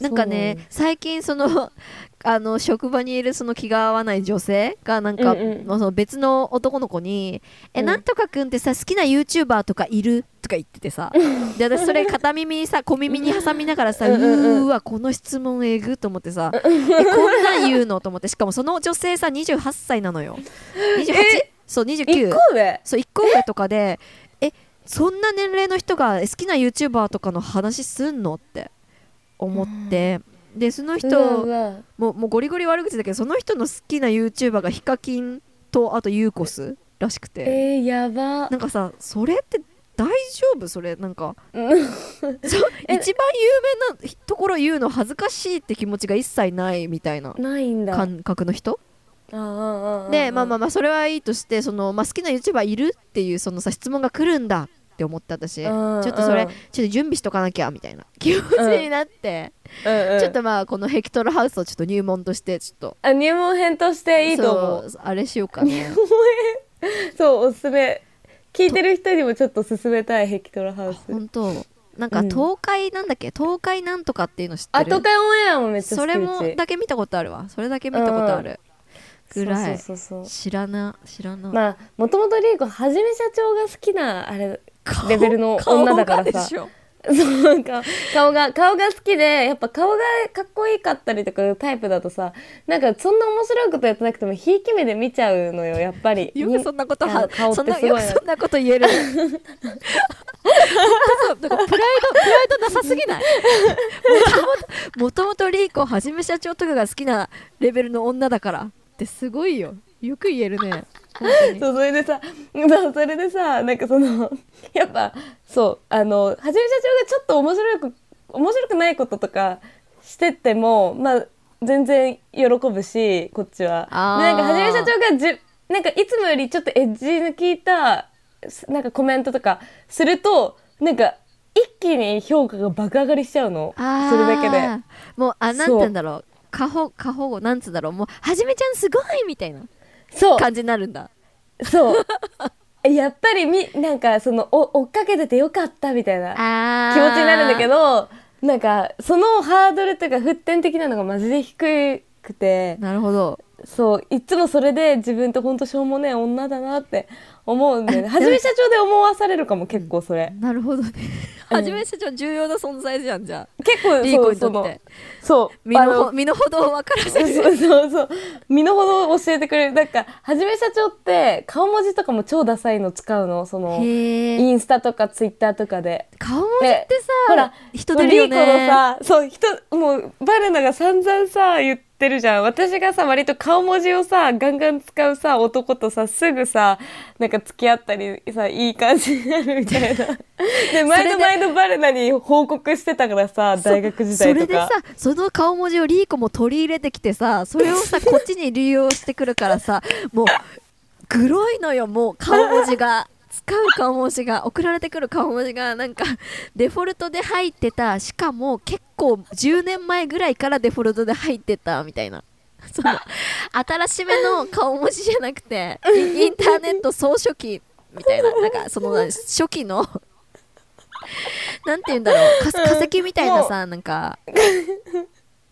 Speaker 1: なんかね最近その [laughs] あの職場にいるその気が合わない女性がなんか、
Speaker 2: うんうん。
Speaker 1: まあその別の男の子に「え、
Speaker 2: うん。
Speaker 1: なんとかくんってさ好きな YouTuber とかいる?」とか言っててさ。で私それ片耳にさ小耳に挟みながらさ「うーわこの質問えぐ」と思ってさ「えこんなん言うの?」と思って。しかもその女性さ28歳なのよ。28? そう
Speaker 2: 一
Speaker 1: 29
Speaker 2: 個上？
Speaker 1: そう1個上とかでえそんな年齢の人がえ好きな YouTuber とかの話すんのって。思って、でその人もうもうゴリゴリ悪口だけどその人の好きな YouTuber がヒカキンとあとユーコスらしくて。
Speaker 2: えー、やば。
Speaker 1: なんかさそれって大丈夫？それなんか。[laughs] 一番有名なところ言うの恥ずかしいって気持ちが一切ないみたいな
Speaker 2: ないんだ。
Speaker 1: 感覚の人？でまあまあ
Speaker 2: あ
Speaker 1: まあそれはいいとしてその、まあ、好きな YouTuber いるっていうそのさ質問が来るんだって思って私。ち
Speaker 2: うん。
Speaker 1: ょっとそれ
Speaker 2: うん
Speaker 1: ちょっと準備しとかなきゃみたいな気持ちになって、
Speaker 2: うんうん、
Speaker 1: ちょっとまあこのヘクトルハウスをちょっと入門としてちょっと。
Speaker 2: あ入門編としていいと思う。
Speaker 1: あれしようかね。
Speaker 2: そうおすすめ聞いてる人にもちょっと勧めたいヘキトラハウス。
Speaker 1: 本当。なんか
Speaker 2: うん。
Speaker 1: 東海なんだっけ？東海なんとかっていうの知ってる？
Speaker 2: あ東海オンエアもめっちゃ好き。
Speaker 1: それもだけ見たことあるわ。それだけ見たことある。ぐらい。知らな知らな、
Speaker 2: まあもともとリーコはじめ社長が好きなあれ
Speaker 1: 顔
Speaker 2: レベルの女だからさ [laughs] そうか顔が顔が好きでやっぱ顔がかっこいいかったりとかタイプだとさなんかそんな面白いことやってなくてもひいき目で見ちゃうのよやっぱり。
Speaker 1: よくそんなことは
Speaker 2: 顔ってすごい。
Speaker 1: そんなこと言える。かプライドプライドなさすぎない？もともとリーコはじめ社長とかが好きなレベルの女だからってすごいよ。よく言えるね
Speaker 2: そうそれでさそうそれでさなんかその [laughs] やっぱそうあのはじめ社長がちょっと面白く面白くないこととかしてってもまあ全然喜ぶしこっちは。なんかはじめ社長がじなんかいつもよりちょっとエッジの効いたすなんかコメントとかするとなんか一気に評価が爆上がりしちゃうの。
Speaker 1: あー。
Speaker 2: それだけで。
Speaker 1: もうあなんて言うんだろう。過保過保護なんつうんだろう。もうはじめちゃんすごいみたいな
Speaker 2: そう。
Speaker 1: 感じになるんだ。
Speaker 2: そう。[laughs] やっぱりみなんかそのお追っかけててよかったみたいな
Speaker 1: あ
Speaker 2: 気持ちになるんだけ
Speaker 1: ど
Speaker 2: どなんかそのハードルというか沸点的なのがマジで低くて。
Speaker 1: なるほど。
Speaker 2: そう。いつもそれで自分ってほんとしょうもねえ女だなって思うんで、ね、[laughs] はじめ社長で思わされるかも結構それ、
Speaker 1: なるほどね。
Speaker 2: うん。
Speaker 1: はじめ社長重要な存在じゃんじゃあ。
Speaker 2: 結構
Speaker 1: リーコにとって。
Speaker 2: そう
Speaker 1: 身の身の程を分からせる。
Speaker 2: そうそうそう。身の程を教えてくれる。なんかはじめ社長って顔文字とかも超ダサいの使うの。その
Speaker 1: へ
Speaker 2: イ
Speaker 1: え
Speaker 2: ンスタとかツイッターとかで。
Speaker 1: 顔文字ってさ
Speaker 2: ほら
Speaker 1: 人出るよ
Speaker 2: リーコの
Speaker 1: ね
Speaker 2: さそう人もうバルナが散々さ言ってるじゃん。私がさ割と顔文字をさガンガン使うさ男とさすぐさなんか付き合ったりさいい感じになるみたいな。[laughs] で毎度毎度バルナに報告してたからさ大学時代とか。
Speaker 1: そそれでさその顔文字をリーコも取り入れてきてさそれをさこっちに利用してくるからさ [laughs] もうグロいのよもう顔文字が使う顔文字が送られてくる顔文字がなんかデフォルトで入ってた。しかも結構10年前ぐらいからデフォルトで入ってたみたいなその新しめの顔文字じゃなくてイインターネット総書記みたいな。なんかその初期のなんて言うんだろう。か化石みたいなさなんか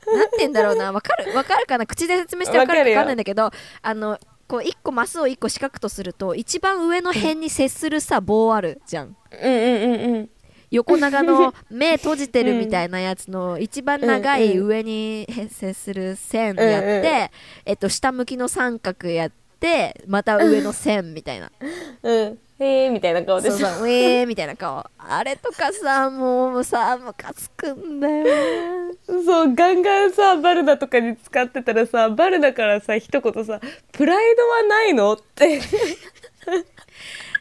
Speaker 1: なんて言うんだろうな。わかるわかるかな？口で説明してわかるか
Speaker 2: わかるよ。
Speaker 1: わかんないんだけどあのこう1個マスを1個四角とすると一番上の辺に接するさ棒あるじゃん。
Speaker 2: うんうんうんうん
Speaker 1: 横長の目閉じてるみたいなやつの一番長い上に接する線やって、えっと、下向きの三角やってまた上の線みたいな。
Speaker 2: うん。へえみたいな顔で
Speaker 1: そうそうウェーみたいな顔。あれとかさもうさムカつくんだよね。
Speaker 2: そうガンガンさバルナとかに使ってたらさバルナからさ一言さ「プライドはないの?」って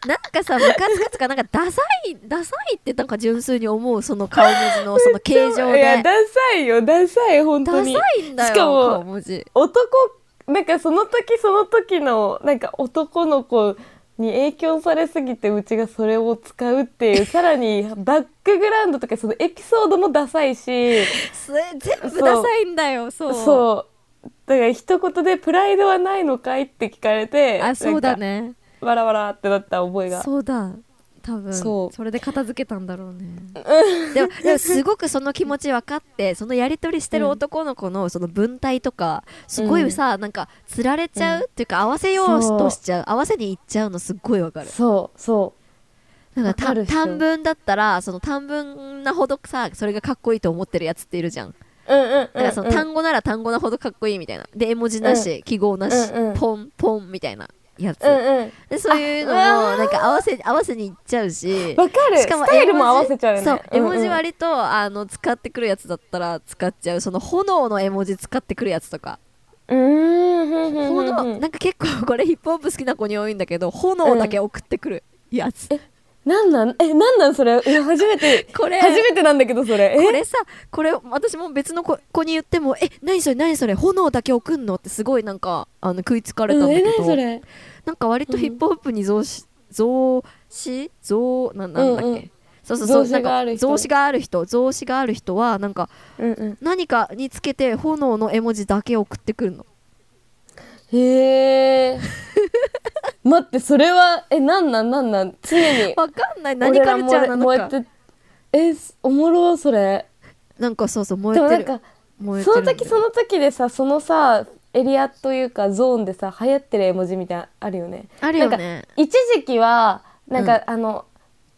Speaker 1: なんかさムカつくとかなんかダサいダサいってなんか純粋に思うその顔文字のその形状で。
Speaker 2: いやダサいよダサい本当
Speaker 1: ダ
Speaker 2: に
Speaker 1: サいんだよ
Speaker 2: しかも
Speaker 1: 顔文字。
Speaker 2: 男なんかその時その時のなんか男の子に影響されすぎてうちがそれを使うっていう [laughs] さらにバックグラウンドとかそのエピソードもダサいし。
Speaker 1: 全部ダサいんだよそう。
Speaker 2: そう。だから一言で「プライドはないのかい?」って聞かれて
Speaker 1: あそうだ
Speaker 2: ね
Speaker 1: ね
Speaker 2: わらわらってなった覚えが。
Speaker 1: そうだ。多分。
Speaker 2: そ
Speaker 1: れで片付けたんだろうね。でもでもすごくその気持ち分かってそのやり取りしてる男の子のその文体とかすごいさ、なんかつられちゃう、っていうか合わせようとしちゃう。合わせにいっちゃうのすっごい分かる。
Speaker 2: そうそ
Speaker 1: なんか短文だったらその短文なほどさそれがかっこいいと思ってるやつっているじゃん。
Speaker 2: ううんうんうん、
Speaker 1: からその単語なら単語なほどかっこいいみたいな。で絵文字なし、記号なし、
Speaker 2: うんうん。
Speaker 1: ポンポンみたいなやつ、
Speaker 2: うんうん。
Speaker 1: でそういうのもなんか合わせ合わせにいっちゃうし。
Speaker 2: わかる。
Speaker 1: しかも
Speaker 2: スタイルも合わせちゃうよね。
Speaker 1: そう絵文字
Speaker 2: うん。うん
Speaker 1: 割と、あの使ってくるやつだったら使っちゃう。その炎の絵文字使ってくるやつとか。
Speaker 2: うーん
Speaker 1: 炎なんか結構これヒップホップ好きな子に多いんだけど炎だけ送ってくるやつ、
Speaker 2: なんなん？えなんなん？それ。いや初めて [laughs]
Speaker 1: これ。
Speaker 2: 初めてなんだけどそれ。え？
Speaker 1: これさこれ私も別の子子に言っても「え何それ？何それ？炎だけ送んの?」ってすごいなんかあの食いつかれたんだけ
Speaker 2: え
Speaker 1: ど、
Speaker 2: 何それ？
Speaker 1: なんか割とヒップホップに増し増し？増ななんだっけ、
Speaker 2: うんうん。
Speaker 1: そうそうそうなんか増子がある人。増子がある人。はなんか
Speaker 2: うんうん。
Speaker 1: 何かにつけて炎の絵文字だけ送ってくるの。
Speaker 2: へえ待ってそれはえなんなんなんなん？常に。
Speaker 1: わかんない。何カルチャーなのか。
Speaker 2: えおもろそれ。
Speaker 1: なんかそうそう燃えてる。
Speaker 2: でもなんかその時その時でさそのさエリアというかゾーンでさ流行ってる絵文字みたいなのあるよね。
Speaker 1: あるよね。
Speaker 2: 一時期はなんか、あの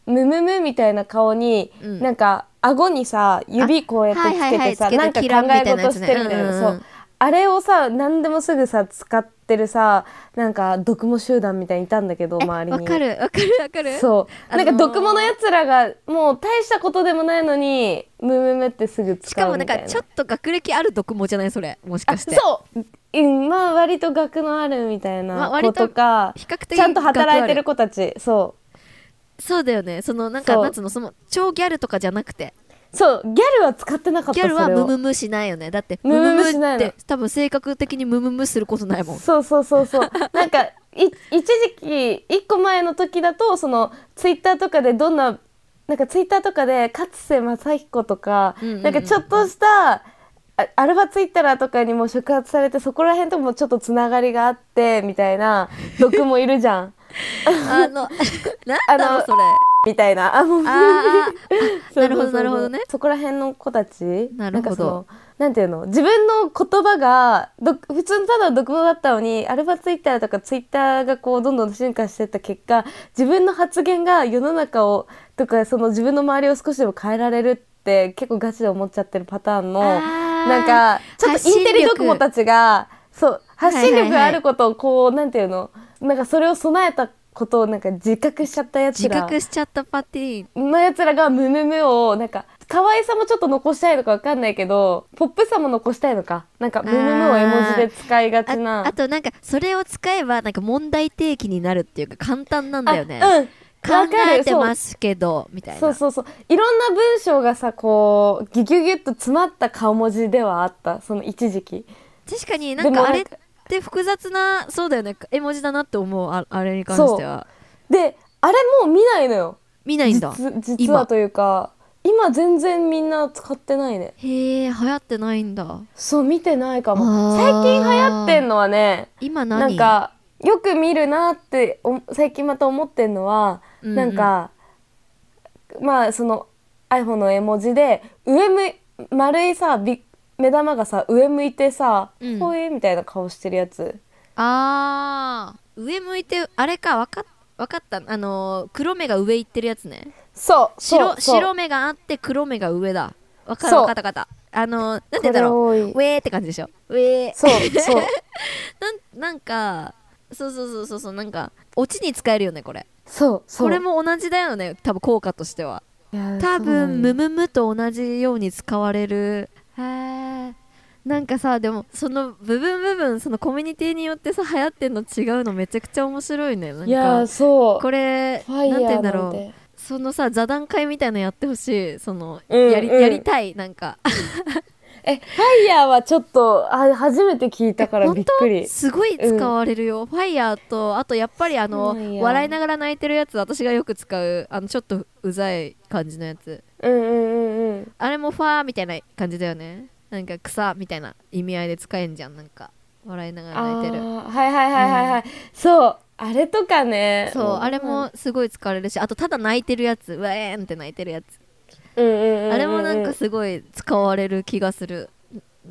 Speaker 2: ムムムみたいな顔に、
Speaker 1: うん。
Speaker 2: なんか顎にさ指こうやってつけてさ、なんか考え事してるみたいな、
Speaker 1: うんうん。
Speaker 2: そうあれをさ何でもすぐさ使ってるさなんか毒も集団みたいにいたんだけど
Speaker 1: え
Speaker 2: 周りに。
Speaker 1: わかるわかるわかる。
Speaker 2: そう、
Speaker 1: あのー
Speaker 2: なんか毒ものやつらがもう大したことでもないのにムムムってすぐ使うみたいな。
Speaker 1: しかもなんかちょっと学歴ある毒もじゃないそれ。もしかして。
Speaker 2: あそう、うん、まあ割と学のあるみたいな子
Speaker 1: と
Speaker 2: とか、
Speaker 1: 比較的
Speaker 2: ちゃんと働いてる
Speaker 1: 学
Speaker 2: 子たち。そう。
Speaker 1: そうだよね。そのなんか
Speaker 2: そう。
Speaker 1: なんつうのその超ギャルとかじゃなくて
Speaker 2: そうギャルは使ってなかった
Speaker 1: ギャルはムムムしないよね。だって
Speaker 2: ムムム
Speaker 1: ム
Speaker 2: しないの。
Speaker 1: って多分性格的にムムムすることないもん。
Speaker 2: そうそうそうそう。[laughs] なんかい一時期一個前の時だとそのツイッターとかでどんななんかツイッターとかで勝瀬正彦とか、
Speaker 1: うんうんうん
Speaker 2: なんかちょっとしたあアルファツイッターとかにも触発されてそこら辺ともちょっとつながりがあってみたいな毒もいるじゃん。[laughs]
Speaker 1: あの [laughs] なんだろうそれ
Speaker 2: みたいな。あ
Speaker 1: なるほどなるほどね。
Speaker 2: そこら辺の子たち。
Speaker 1: なるほど。
Speaker 2: んかそのなんていうの？自分の言葉がど普通のただの毒語だったのにアルファツイッターとかツイッターがこうどんどん進化していった結果自分の発言が世の中をとかその自分の周りを少しでも変えられるって結構ガチで思っちゃってるパターンのなんかちょっとインテリドクモたちがそう発信力があることをこう、なんていうの？なんかそれを備えたことをなんか自覚しちゃったやつら
Speaker 1: 自覚しちゃったパティ
Speaker 2: のやつらがムムムをなんか可愛さもちょっと残したいのかわかんないけどポップさも残したいのか。なんかムムムを絵文字で使いがちな。
Speaker 1: ああとなんかそれを使えばなんか問題提起になるっていうか簡単なんだよね、
Speaker 2: あうん。
Speaker 1: 考えてますけどみたいな。
Speaker 2: そうそうそう。いろんな文章がさこうギュギュギュッと詰まった顔文字ではあった。その一時期。
Speaker 1: 確かになんかあれ
Speaker 2: もなんか
Speaker 1: て複雑なそうだよね。絵文字だなって思うああれに関しては。
Speaker 2: であれもう見ないのよ。
Speaker 1: 見ないんだ。
Speaker 2: 実実はというか今全然みんな使ってないね。
Speaker 1: へえ流行ってないんだ。
Speaker 2: そう見てないかも。最近流行ってんのはね
Speaker 1: 今何？
Speaker 2: なんかよく見るなってお最近また思ってんのは、
Speaker 1: うんうん。
Speaker 2: なんかまあその iPhone の絵文字で上向い丸いさび目玉がさ上向いてさ、
Speaker 1: うん。
Speaker 2: ほいみたいな顔してるやつ。
Speaker 1: あー上向いてあれかわかっわかった。あのー黒目が上行ってるやつね。
Speaker 2: そう
Speaker 1: 白
Speaker 2: そうそう。
Speaker 1: 白目があって黒目が上だ。わかる
Speaker 2: そう。
Speaker 1: わかったわかった。あのーなんて言うんだろ
Speaker 2: これ多い。
Speaker 1: うウェーって感じでしょ。ウェー
Speaker 2: そう [laughs] そう。
Speaker 1: なんなんかそうそうそうそうそうなんかオチに使えるよねこれ。
Speaker 2: そうそう。
Speaker 1: これも同じだよね多分効果としては。い
Speaker 2: や
Speaker 1: 多
Speaker 2: そう
Speaker 1: 分ムムムと同じように使われるへー。なんかさでもその部分部分そのコミュニティによってさ流行ってんの違うのめちゃくちゃ面白いね。なん
Speaker 2: いや
Speaker 1: か
Speaker 2: そう。
Speaker 1: これなんて。言うんだろう。そのさ座談会みたいのやってほしい。その、
Speaker 2: うん
Speaker 1: やり
Speaker 2: うん。
Speaker 1: やりたいなんか。[laughs]
Speaker 2: えファイヤーはちょっとあ初めて聞いたからびっくり。
Speaker 1: すごい使われるよ、ファイヤーとあとやっぱりあの笑いながら泣いてるやつ私がよく使うあのちょっとうざい感じのやつ
Speaker 2: うんうんうんうん。
Speaker 1: あれもファーみたいな感じだよね。なんか草みたいな意味合いで使えんじゃんなんか。笑いながら泣いてる。
Speaker 2: はいはいはいはいはい、そうあれとかね。
Speaker 1: そうあれもすごい使われるしあとただ泣いてるやつうわえーんって泣いてるやつ。
Speaker 2: うんうんうんうん。
Speaker 1: あれもなんかすごい使われる気がする。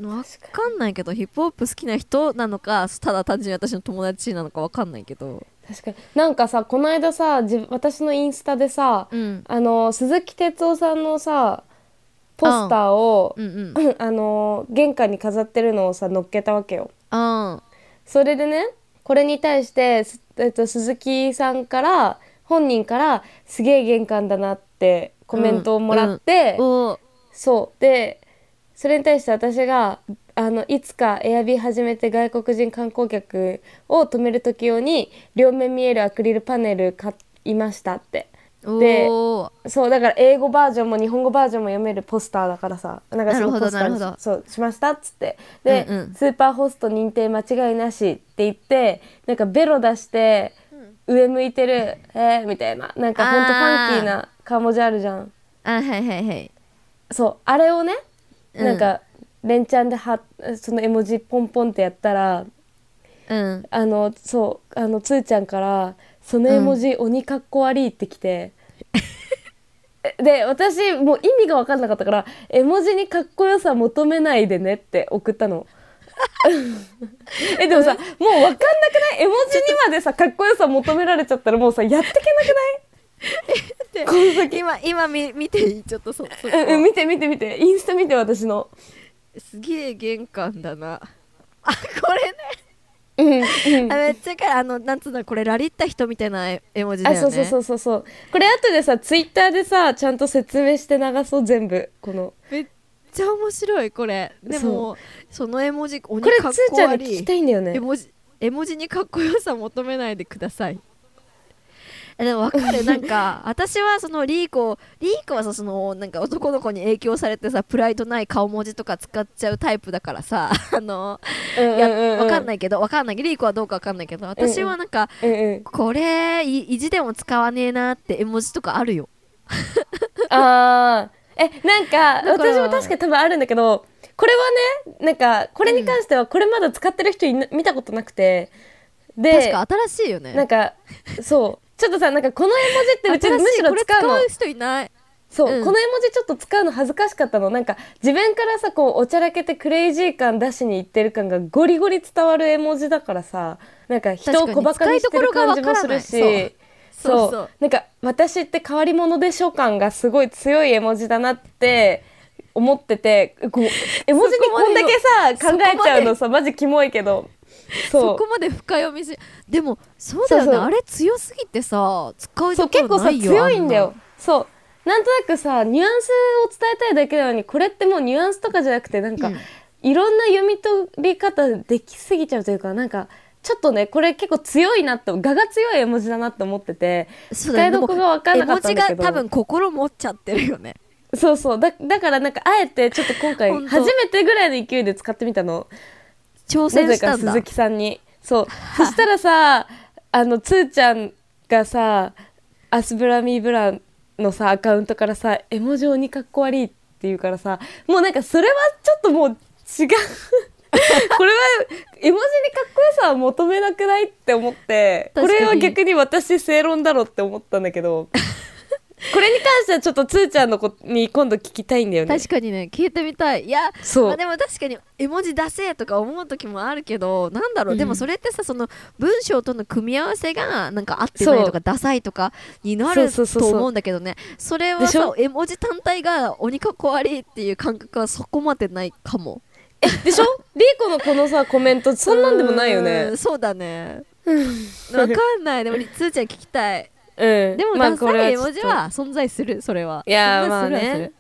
Speaker 1: わかんないけどヒップホップ好きな人なのかただ単純に私の友達なのかわかんないけど
Speaker 2: 確かに。なんかさこの間さ自私のインスタでさ
Speaker 1: うん。
Speaker 2: あの鈴木哲夫さんのさポスターを、
Speaker 1: うんうん。[laughs]
Speaker 2: あの玄関に飾ってるのをさ載っけたわけよ。
Speaker 1: あ
Speaker 2: それでねこれに対して、すえっと、鈴木さんから本人から「すげえ玄関だな」ってコメントをもらって、
Speaker 1: ーお
Speaker 2: そう。でそれに対して私が「あのいつかエアビー始めて外国人観光客を止める時用に両面見えるアクリルパネル買いましたって。でそうだから英語バージョンも日本語バージョンも読めるポスターだからさなんかその
Speaker 1: なるほど
Speaker 2: ポスターに
Speaker 1: なるほど
Speaker 2: そうしましたっつって。で、
Speaker 1: うんうん。
Speaker 2: スーパーホスト認定間違いなしって言ってなんかベロ出して上向いてるえー、みたいな。なんかほんとファンキーな顔文字あるじゃん。
Speaker 1: あはいはいはい。
Speaker 2: そうあれをね
Speaker 1: うん。
Speaker 2: なんか連チャンではその絵文字ポンポンってやったら
Speaker 1: うん。
Speaker 2: あのそうあのつーちゃんから「その絵文字、鬼かっこ悪い」ってきて。[laughs] で私もう意味が分かんなかったから「絵文字にかっこよさ求めないでね」って送ったの。[laughs] えでもさもう分かんなくない？絵文字にまでさかっこよさ求められちゃったらもうさやってけなくない？[laughs] この先。
Speaker 1: 今今見見てちょっとそそ
Speaker 2: うん見て見て見て。インスタ見て私の
Speaker 1: すげえ玄関だな。あこれね。あめっちゃかあのなんつうんだこれラリった人みたいな絵絵文字だよね。
Speaker 2: あそうそうそうそうそう。これ後でさツイッターでさちゃんと説明して流そう全部。この。
Speaker 1: めっちゃ面白いこれ。でもその絵文字鬼
Speaker 2: これ
Speaker 1: かっ
Speaker 2: つーちゃんに
Speaker 1: こ悪い
Speaker 2: 聞きたいんだよね。
Speaker 1: 絵文字絵文字にかっこよさ求めないでください。えでも分かる。なんか私はそのリーコリーコはさそのなんか男の子に影響されてさプライドない顔文字とか使っちゃうタイプだからさ [laughs] あのいや分かん
Speaker 2: い
Speaker 1: ないけど分かんないけどリーコはどうか分かんないけど私はなんか
Speaker 2: うんうん。
Speaker 1: これい意地でも使わねえなって絵文字とかあるよ。[laughs]
Speaker 2: あー。えなんか私も確かに多分あるんだけどこれはねなんかこれに関してはこれまだ使ってる人見たことなくて。で
Speaker 1: 確か新しいよね。
Speaker 2: なんかそうちょっとさなんかこの絵文字ってうちむしろ使うの。
Speaker 1: 人いない。
Speaker 2: そう、
Speaker 1: うん。
Speaker 2: この絵文字ちょっと使うの恥ずかしかったの。なんか自分からさこうおちゃらけてクレイジー感出しにいってる感がゴリゴリ伝わる絵文字だからさなんか人を小バカにしてる感じもするし
Speaker 1: そう。
Speaker 2: なんか私って変わり者でしょ感がすごい強い絵文字だなって思っててこう絵文字にこんだけさ考えちゃうのさマジキモいけど
Speaker 1: そこまで深読みしでもそうだよね。あれ強すぎてさ使う
Speaker 2: そう結構さ強いんだよ。そう。なんとなくさニュアンスを伝えたいだけなのにこれってもうニュアンスとかじゃなくてなんか、
Speaker 1: うん。
Speaker 2: いろんな読み取り方できすぎちゃうというかなんかちょっとねこれ結構強いなって我が強い絵文字だなって思ってて使いどこが分かんなかったんだけど。
Speaker 1: 絵文字が多分心持っちゃってるよね。
Speaker 2: そうそう。だだからなんかあえてちょっと今回初めてぐらいの勢いで使ってみたの
Speaker 1: 挑
Speaker 2: な
Speaker 1: 戦したんだ。
Speaker 2: 鈴木さんに。そう。そしたらさ [laughs] あのつーちゃんがさアスブラミーブランのさアカウントからさ絵文字鬼かっこ悪いって言うからさもうなんかそれはちょっともう違う。[laughs] これは絵文字にかっこよさは求めなくないって思ってこれは逆に私正論だろって思ったんだけどこれに関してはちょっとつーちゃんの子に今度聞きたいんだよね。
Speaker 1: 確かにね聞いてみたい。いや
Speaker 2: そう、
Speaker 1: まあ、でも確かに絵文字出せとか思う時もあるけどなんだろう、
Speaker 2: うん。
Speaker 1: でもそれってさその文章との組み合わせがなんか合ってないとかダサいとかになると思うんだけどね。それはさ絵文字単体が鬼かっこ悪いっていう感覚はそこまでないかも。
Speaker 2: でしょ？リーコのこのさコメントそんなんでもないよ
Speaker 1: う
Speaker 2: ね
Speaker 1: んそうだね。わかんない。でもつーちゃん聞きたい
Speaker 2: うん。
Speaker 1: でも
Speaker 2: まあ
Speaker 1: ダ絵文字は存在するそれは。い
Speaker 2: やー
Speaker 1: 存在するは
Speaker 2: まあね。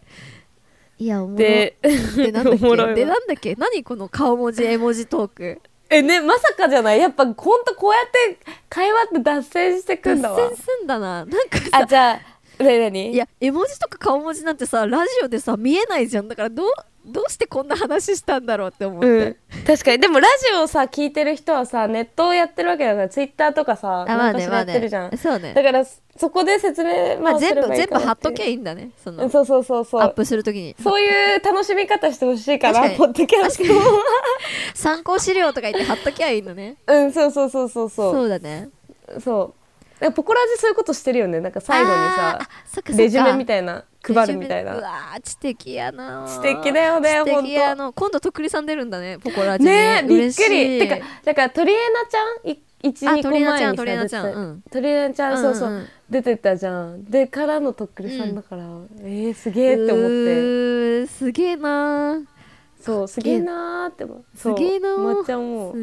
Speaker 1: いやおもろ。
Speaker 2: で [laughs]
Speaker 1: でなんだっ [laughs]
Speaker 2: おもろい
Speaker 1: でなんだっけ？何この顔文字絵文字トーク？[laughs]
Speaker 2: えねまさかじゃない？やっぱほんとこうやって会話って脱線してく
Speaker 1: 脱
Speaker 2: んだわ。
Speaker 1: 線すんだな。なんかさ
Speaker 2: あじゃあ何何
Speaker 1: いや絵文字とか顔文字なんてさラジオでさ見えないじゃん。だからどうどうしてこんな話したんだろうって思って、
Speaker 2: うん、確かに。でもラジオをさ聞いてる人はさネットをやってるわけだからツイッターとかさ
Speaker 1: あま
Speaker 2: 何かしら
Speaker 1: あねまあね
Speaker 2: やってるじゃん、
Speaker 1: そうね。
Speaker 2: だからそこで説明
Speaker 1: まあ全部全部貼っとけばいいんだねその
Speaker 2: うんそうそうそうそう。
Speaker 1: アップするときに。
Speaker 2: そういう楽しみ方してほしいかな
Speaker 1: 確かに。
Speaker 2: ポッドキャスト
Speaker 1: 参考資料とか言って貼っときゃいいのね。
Speaker 2: うんそうそうそうそうそう。
Speaker 1: そうだね。
Speaker 2: そう。でポコラジそういうことしてるよね。なんか最後にさレジュメみたいな配るみたいな。
Speaker 1: うわー知的やな。
Speaker 2: 素敵だよね
Speaker 1: 素敵やの今度とっくりさん出るんだねポコラジに。
Speaker 2: ねえびっくり。
Speaker 1: い
Speaker 2: てかだから鳥エナちゃんい
Speaker 1: あ
Speaker 2: 12個前にさ
Speaker 1: 鳥エナちゃん
Speaker 2: 出てた
Speaker 1: 鳥エナちゃんうん。
Speaker 2: 鳥エナちゃんそうそう,、
Speaker 1: うんうん
Speaker 2: 出てたじゃん。でからのとっくりさんだから、えー、すげえって思って。
Speaker 1: すげえな
Speaker 2: そうすげえなーって思う。そう
Speaker 1: すげえなー。
Speaker 2: まっちゃんも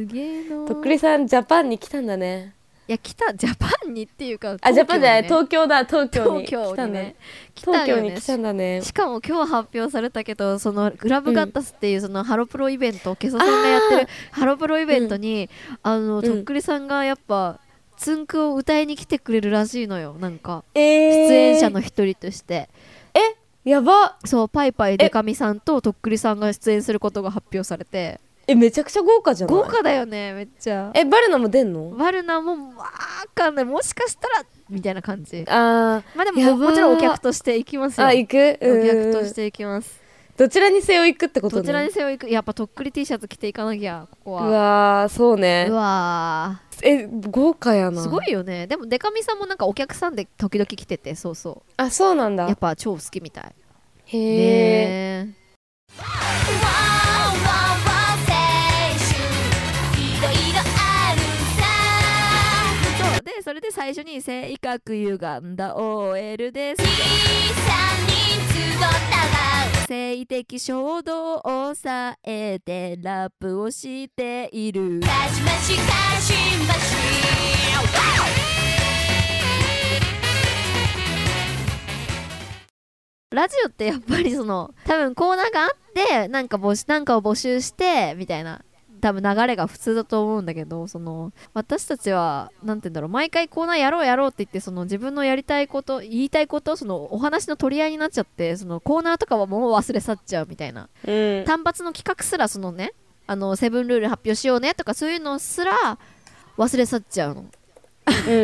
Speaker 2: とっくりさんジャパンに来たんだね
Speaker 1: や来たジャパンにっていうか
Speaker 2: あジャパンじゃない
Speaker 1: 東
Speaker 2: 東京だ東京に。
Speaker 1: 京に
Speaker 2: 来たんだ
Speaker 1: ね。
Speaker 2: 東京に来たんだね。
Speaker 1: しかも今日発表されたけどそのグラブガッタスっていうそのハロプロイベント、ケソさんがやってるハロプロイベントに、あの
Speaker 2: ん
Speaker 1: とっくりさんがやっぱつんくを歌いに来てくれるらしいのよ。なんか
Speaker 2: えー、
Speaker 1: 出演者の一人として、
Speaker 2: やば。
Speaker 1: そうパイパイデカミさんととっくりさんが出演することが発表されて
Speaker 2: えめちゃくちゃ豪華じゃない？
Speaker 1: 豪華だよねめっちゃ。
Speaker 2: えバルナも出んの？
Speaker 1: ワルナもわかんない。もしかしたらみたいな感じ。
Speaker 2: あ
Speaker 1: まあでももちろんお客として行きます
Speaker 2: ー
Speaker 1: よ。
Speaker 2: あ行く？
Speaker 1: お客と
Speaker 2: うん。
Speaker 1: して行きます。
Speaker 2: どちらにせよ行くってことね？
Speaker 1: どちらにせよ行く？やっぱとっくり T シャツ着ていかなきゃここ
Speaker 2: う
Speaker 1: は
Speaker 2: わーそうね。
Speaker 1: うわ
Speaker 2: え豪華やな。
Speaker 1: ーすごいよね。でもデカミさんもなんかお客さんで時々来ててそうそ
Speaker 2: あそうなんだ。
Speaker 1: うやっぱ超好きみたい。
Speaker 2: へえ
Speaker 1: ねでそれで最初に性格歪んだ OL です
Speaker 3: 23人集ったが
Speaker 1: 性的衝動を抑えてラップをしている。
Speaker 3: カシマシカシマシ
Speaker 1: ラジオってやっぱりその多分コーナーがあってなんか募集なんかを募集してみたいな。多分流れが普通だと思うんだけどその私たちはなんて言うんだろう毎回コーナーやろうやろうって言ってその自分のやりたいこと言いたいことそのお話の取り合いになっちゃってそのコーナーとかはもう忘れ去っちゃうみたいな。
Speaker 2: うん。
Speaker 1: 単発の企画すらそのねあのセブンルール発表しようねとかそういうのすら忘れ去っちゃうの。
Speaker 2: うんうん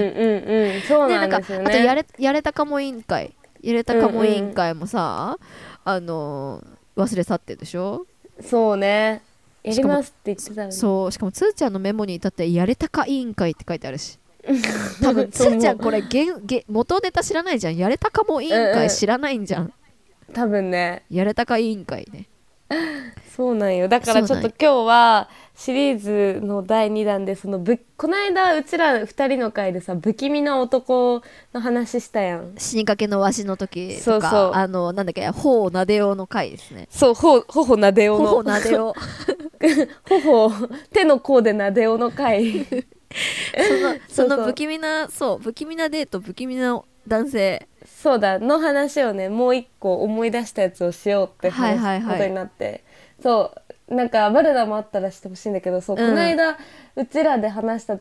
Speaker 2: うん。そう
Speaker 1: でなん
Speaker 2: ね
Speaker 1: あとやれやれたかも委員会。やれたかも委員会もさ、あの忘れ去ってるでしょ？
Speaker 2: そうねやりますって言ってたのに。
Speaker 1: そうしかもつーちゃんのメモに至ってやれたか委員会って書いてあるし。[laughs] 多分つーちゃんこれげげ元ネタ知らないじゃん。やれたかも委員会知らないんじゃん、
Speaker 2: 多分ね。
Speaker 1: やれたか委員会ね
Speaker 2: そうなんよ。だからちょっと今日はシリーズの第2弾でそのぶこの間うちら2人の回でさ不気味な男の話したやん。
Speaker 1: 死にかけのわしの時とか
Speaker 2: そうそう。
Speaker 1: あのなんだっけ頬をなでようの回ですね。
Speaker 2: そうほ頬なでおの。
Speaker 1: 頬なでよう。[laughs]
Speaker 2: 頬手の甲でなでおの回。
Speaker 1: その [laughs] その不気味なそう不気味なデート不気味な男性
Speaker 2: そうだの話をねもう一個思い出したやつをしようって
Speaker 1: はい
Speaker 2: 話
Speaker 1: はいはい。
Speaker 2: すことになって、そうなんかバルダもあったらしてほしいんだけどそう、
Speaker 1: うん。
Speaker 2: この間うちらで話した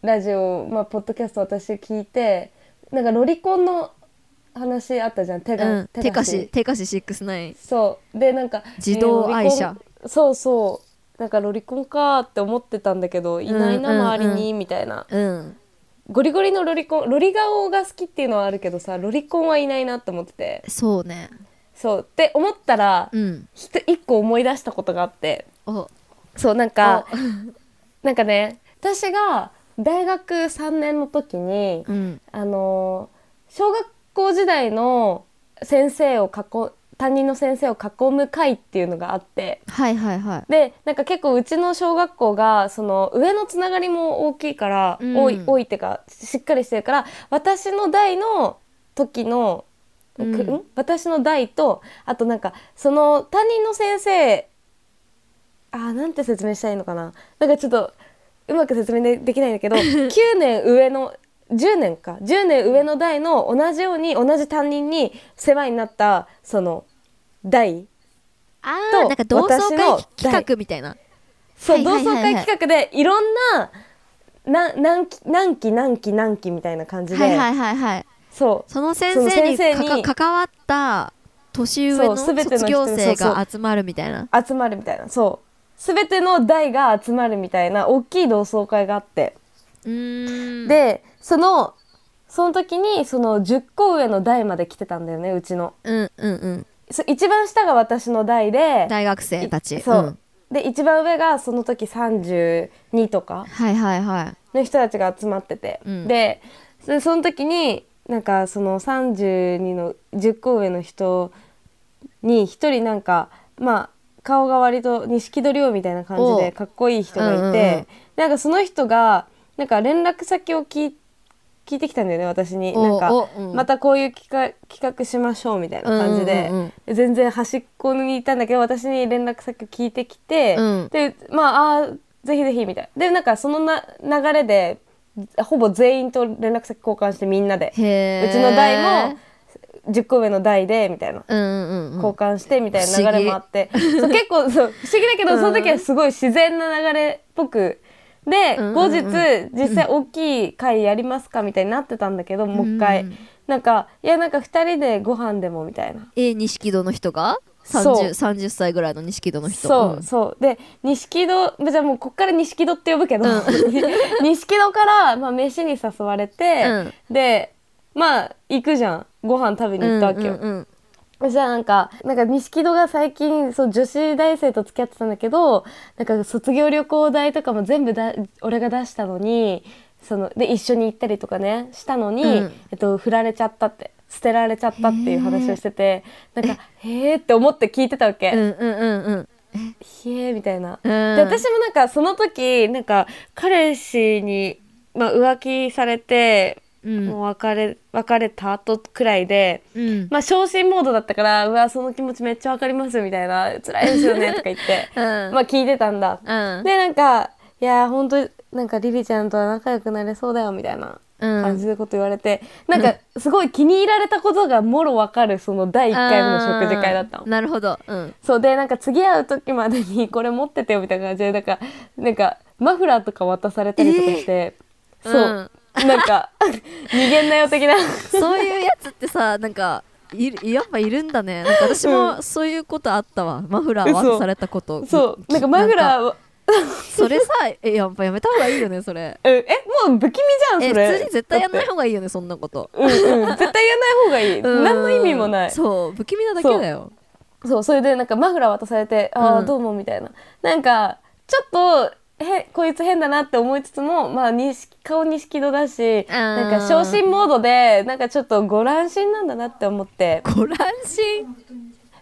Speaker 2: ラジオ、まあ、ポッドキャスト私聞いてなんかロリコンの話あったじゃん。手が、
Speaker 1: うん。手かし手かし69
Speaker 2: そう。でなんか
Speaker 1: 自動愛車。
Speaker 2: そうそう。なんかロリコンかって思ってたんだけどいないな、周りにみたいな。
Speaker 1: うん
Speaker 2: ゴリゴリのロリコンロリ顔が好きっていうのはあるけどさロリコンはいないなって思ってて。
Speaker 1: そうね。
Speaker 2: そう。って思ったら、
Speaker 1: うん。
Speaker 2: ひと一個思い出したことがあって。
Speaker 1: お。
Speaker 2: そうなんか [laughs] なんかね私が大学3年の時に
Speaker 1: うん。
Speaker 2: あのー小学校時代の先生を囲担任の先生を囲む会っていうのがあって
Speaker 1: はいはいはい。
Speaker 2: でなんか結構うちの小学校がその上のつながりも大きいから、
Speaker 1: うん。
Speaker 2: 多い多いっていうかしっかりしてるから私の代の時の、く
Speaker 1: うん。
Speaker 2: ん？私の代とあとなんかその担任の先生あーなんて説明したらいいのかな。なんかちょっとうまく説明でできないんだけど [laughs] 9年上の10年か。10年上の代の同じように同じ担任に世話になったその代
Speaker 1: あ
Speaker 2: と
Speaker 1: ーなんか同窓会企画みたいな。
Speaker 2: そう、同窓会企画でいろんなな何期何期何期何期みたいな感じで、
Speaker 1: はいはいはいはい。
Speaker 2: そ
Speaker 1: その先
Speaker 2: その先生に。
Speaker 1: 関わった年上の卒業生
Speaker 2: そうそう。
Speaker 1: が集まるみたいな。
Speaker 2: う集まるみたいな。そう。全ての代が集まるみたいな大きい同窓会があって、
Speaker 1: うーん。
Speaker 2: でそのその時にその10個上の代まで来てたんだよねうちの。
Speaker 1: うんうんうん。
Speaker 2: そ一番下が私の代で
Speaker 1: 大学生たち。
Speaker 2: そう、
Speaker 1: ん。
Speaker 2: で一番上がその時32とか
Speaker 1: はいはいはい。
Speaker 2: の人たちが集まってて、
Speaker 1: うん。
Speaker 2: でそその時になんかその32の10個上の人に一人なんかまあ顔が割と錦戸亮みたいな感じでかっこいい人がいて、
Speaker 1: うんうんうん。
Speaker 2: でなんかその人がなんか連絡先を聞い聞いてきたんだよね私に。
Speaker 1: お
Speaker 2: なんか
Speaker 1: おうん。
Speaker 2: またこういう企画企画しましょうみたいな感じで、
Speaker 1: うんうんうん
Speaker 2: 全然端っこにいたんだけど私に連絡先を聞いてきて、
Speaker 1: うん。
Speaker 2: でまああーぜひぜひみたいな。でなんかそのな流れでほぼ全員と連絡先交換してみんなで。うちの代も10個上の代でみたいな。
Speaker 1: うんうんうん
Speaker 2: 交換してみたいな流れもあって、結構そう不思議だけど、
Speaker 1: うん。
Speaker 2: その時はすごい自然な流れっぽくで、後日実際大きい会やりますかみたいになってたんだけど、もう一回、
Speaker 1: うん
Speaker 2: なんかいやなんか2人でご飯でもみたいな。
Speaker 1: え錦戸の人が？
Speaker 2: そう。
Speaker 1: 30, 30歳ぐらいの錦戸の人。
Speaker 2: そう、
Speaker 1: ん。
Speaker 2: そう。で錦戸じゃあもうこっから錦戸って呼ぶけど、
Speaker 1: うん。[laughs]
Speaker 2: 錦戸から、まあ、飯に誘われて、でまあ行くじゃん。ご飯食べに行ったわけよ、
Speaker 1: うんうん
Speaker 2: じゃあなんかなんか錦戸が最近そう女子大生と付き合ってたんだけどなんか卒業旅行代とかも全部だ俺が出したのにそので一緒に行ったりとかねしたのに、
Speaker 1: うん
Speaker 2: えっと、振られちゃったって捨てられちゃったっていう話をしててなんかへえって思って聞いてたわけ。
Speaker 1: うんうんうんうん
Speaker 2: へえみたいな。
Speaker 1: うん
Speaker 2: で私もなんかその時なんか彼氏に、まあ、浮気されて、
Speaker 1: うん。
Speaker 2: もう別れ別れた後くらいで。
Speaker 1: うん。
Speaker 2: まあ、昇進モードだったから、うわ、その気持ちめっちゃわかりますみたいな、辛いですよね [laughs] とか言って、
Speaker 1: うん。
Speaker 2: まあ聞いてたんだ。
Speaker 1: うん。
Speaker 2: で、なんか、いや、本当なんかリリちゃんとは仲良くなれそうだよみたいな
Speaker 1: うん。
Speaker 2: 感じでこと言われて、なんかすごい気に入られたことがもろわかる、その第1回目の食事会だったの。
Speaker 1: なるほど。うん。
Speaker 2: そうで、なんか次会う時までに [laughs] これ持っててよみたいな感じで、なんか、なんかマフラーとか渡されたりとかして、そう、なんか、二限なよ的な。
Speaker 1: そういうやつってさなんかいるやっぱいるんだね。なんか私もそういうことあったわ。マフラー渡されたこと。
Speaker 2: そう、なんかマフラーを、
Speaker 1: それさえやっぱやめた方がいいよねそれ。
Speaker 2: うんえ、もう不気味じゃん、
Speaker 1: え
Speaker 2: それ。
Speaker 1: 普通に絶対やんない方がいいよねそんなこと。
Speaker 2: うんうん、絶対やんない方がいい。[laughs]
Speaker 1: うん。
Speaker 2: 何の意味もない。そ
Speaker 1: そう。不気味なだけだよ。
Speaker 2: う、それでなんかマフラー渡されて、ああ、
Speaker 1: うん。
Speaker 2: どうもみたいな。なんか、ちょっと、へ、こいつ変だなって思いつつも、まあ、にし顔錦戸だし、なんか昇進モードで、なんかちょっとご乱心なんだなって思って。
Speaker 1: ご乱心？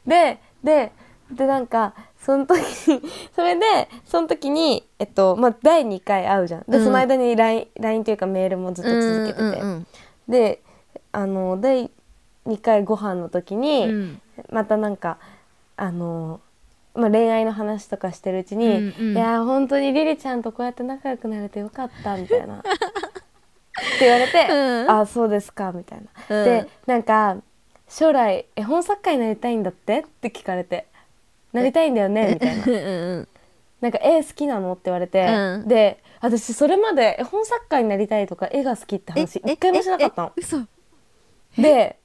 Speaker 2: で、で、で、なんか、その時に、[laughs] それで、その時に、えっと、まあ、第2回会うじゃん。で、
Speaker 1: うん
Speaker 2: その間に LINE、LINE というかメールもずっと続けてて。
Speaker 1: うんうん
Speaker 2: であの第2回ご飯の時に、
Speaker 1: うん
Speaker 2: またなんかあの、まあ、恋愛の話とかしてるうちに「
Speaker 1: うんうん。
Speaker 2: いや本当にリリちゃんとこうやって仲良くなれてよかった」みたいな。って言われて「
Speaker 1: うん。
Speaker 2: あそうですか」みたいな。
Speaker 1: うん。
Speaker 2: でなんか「将来絵本作家になりたいんだって?」って聞かれて「なりたいんだよね」みたいな。
Speaker 1: うんうん
Speaker 2: なんか絵好きなの？って言われて、
Speaker 1: うん。
Speaker 2: で私それまで絵本作家になりたいとか絵が好きって話一回もしなかったの。
Speaker 1: え。嘘。
Speaker 2: で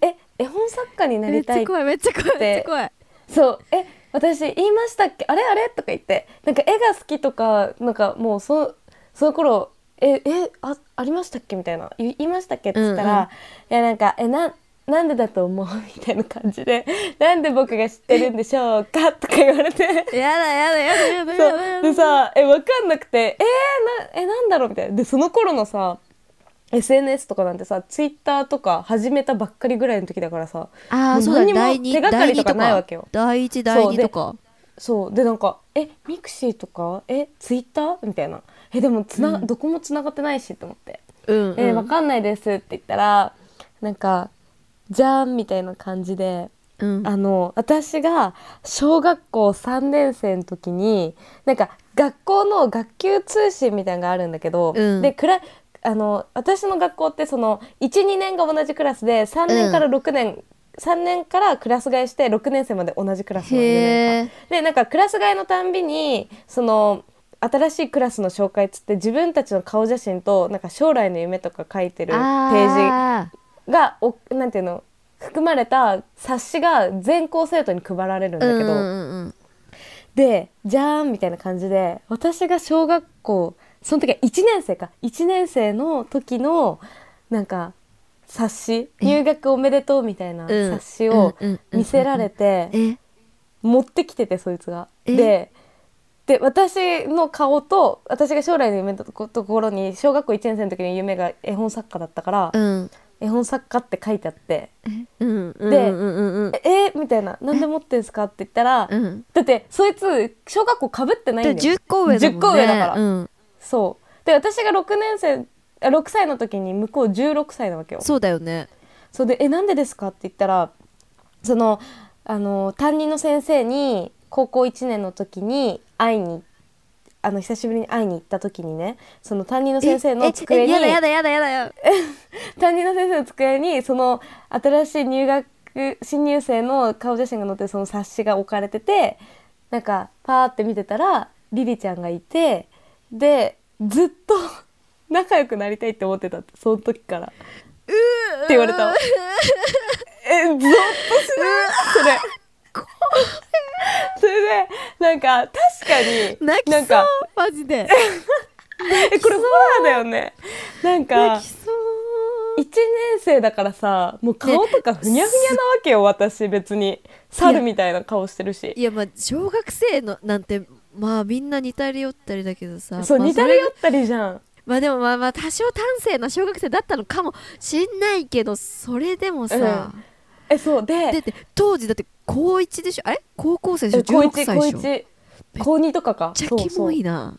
Speaker 2: え絵本作家になりたい
Speaker 1: ちゃ怖いめっちゃ怖いめっちゃ怖い。
Speaker 2: そうえ私言いましたっけ？あれあれ？とか言って。なんか絵が好きとかなんかもうそその頃ええあありましたっけ？みたいな。言言いましたっけ？って言ったら、
Speaker 1: うんうん。
Speaker 2: いやなんかえななんでだと思う？みたいな感じで。[laughs] なんで僕が知ってるんでしょうか？とか言われて。
Speaker 1: やだやだやだやだやだやだ。
Speaker 2: でさえわかんなくてえー、なえなんだろう？みたいな。でその頃のさ SNS とかなんてさツイッターとか始めたばっかりぐらいの時だからさ
Speaker 1: ああそうだ
Speaker 2: 何にも
Speaker 1: 第二
Speaker 2: 手がかりとかないわけよ。
Speaker 1: 第一第二とか。
Speaker 2: そうでなんか「えミクシーとかえツイッター?」みたいな「えでもつな、どこもつながってないし」と思って。
Speaker 1: うん「
Speaker 2: えわかんないです」って言ったらなんか「じゃん」みたいな感じで
Speaker 1: うん。
Speaker 2: あの私が小学校3年生の時になんか学校の学級通信みたいなのがあるんだけど、
Speaker 1: うん。
Speaker 2: でくらあの私の学校ってその12年が同じクラスで3年から6年、3年からクラス替えして6年生まで同じクラスなの4年
Speaker 1: へ
Speaker 2: 間でなんかクラス替えのたんびにその新しいクラスの紹介っつって自分たちの顔写真となんか将来の夢とか書いてるページ
Speaker 1: ジ
Speaker 2: がおなんていうの含まれた冊子が全校生徒に配られるんだけど、
Speaker 1: うんうんうん。
Speaker 2: でじゃーんみたいな感じで私が小学校その時は1年生か。1年生の時のなんか冊子。入学おめでとうみたいな
Speaker 1: うん。
Speaker 2: 冊子を見せられて
Speaker 1: え？
Speaker 2: 持ってきててそいつが。
Speaker 1: え？
Speaker 2: でで私の顔と私が将来の夢のとこところに小学校1年生の時の夢が絵本作家だったから、
Speaker 1: うん。
Speaker 2: 絵本作家って書いてあって。で
Speaker 1: うんうんうん「
Speaker 2: ええ？みたいな「なんで持ってんすか?」って言ったら、
Speaker 1: うん。
Speaker 2: だってそいつ小学校かぶってないん
Speaker 1: で
Speaker 2: だよ
Speaker 1: 10個上だもんね。
Speaker 2: 10個上だから。
Speaker 1: うん
Speaker 2: そう。で私が6年生あ6歳の時に向こう16歳なわけよ。
Speaker 1: そうだよね。
Speaker 2: そうで「えなんでですか?」って言ったらそのあの担任の先生に高校1年の時に会いにあの久しぶりに会いに行った時にねその担任の先生の机に
Speaker 1: えええやだやだやだやだ。[laughs]
Speaker 2: 担任の先生の机にその新しい入学新入生の顔写真が載ってるその冊子が置かれててなんかパーって見てたらリリちゃんがいてでずっと [laughs] 仲良くなりたいって思ってたってその時から。って言われたわ。えゾッとしない？それ。それでなんか確かに
Speaker 1: 泣きそう
Speaker 2: なんか
Speaker 1: マジで
Speaker 2: えこれホラーだよね。なんか
Speaker 1: 泣きそう。
Speaker 2: 1年生だからさもう顔とかふにゃふにゃなわけよ、私別に。猿みたいな顔してるし。
Speaker 1: いやまあ小学生のなんてまあみんな似たり寄ったりだけどさ
Speaker 2: そう
Speaker 1: まあ
Speaker 2: 似たり寄ったりじゃん。
Speaker 1: まあでもまあまあ多少端正な小学生だったのかもしんないけどそれでもさ、
Speaker 2: えそうで
Speaker 1: だって当時だって高1でしょ？あれ？高校生でしょ？
Speaker 2: え高
Speaker 1: 16
Speaker 2: 1高
Speaker 1: 歳でしょ？めっ
Speaker 2: 1高2とかか？
Speaker 1: ちゃキ
Speaker 2: そうそう。
Speaker 1: モいな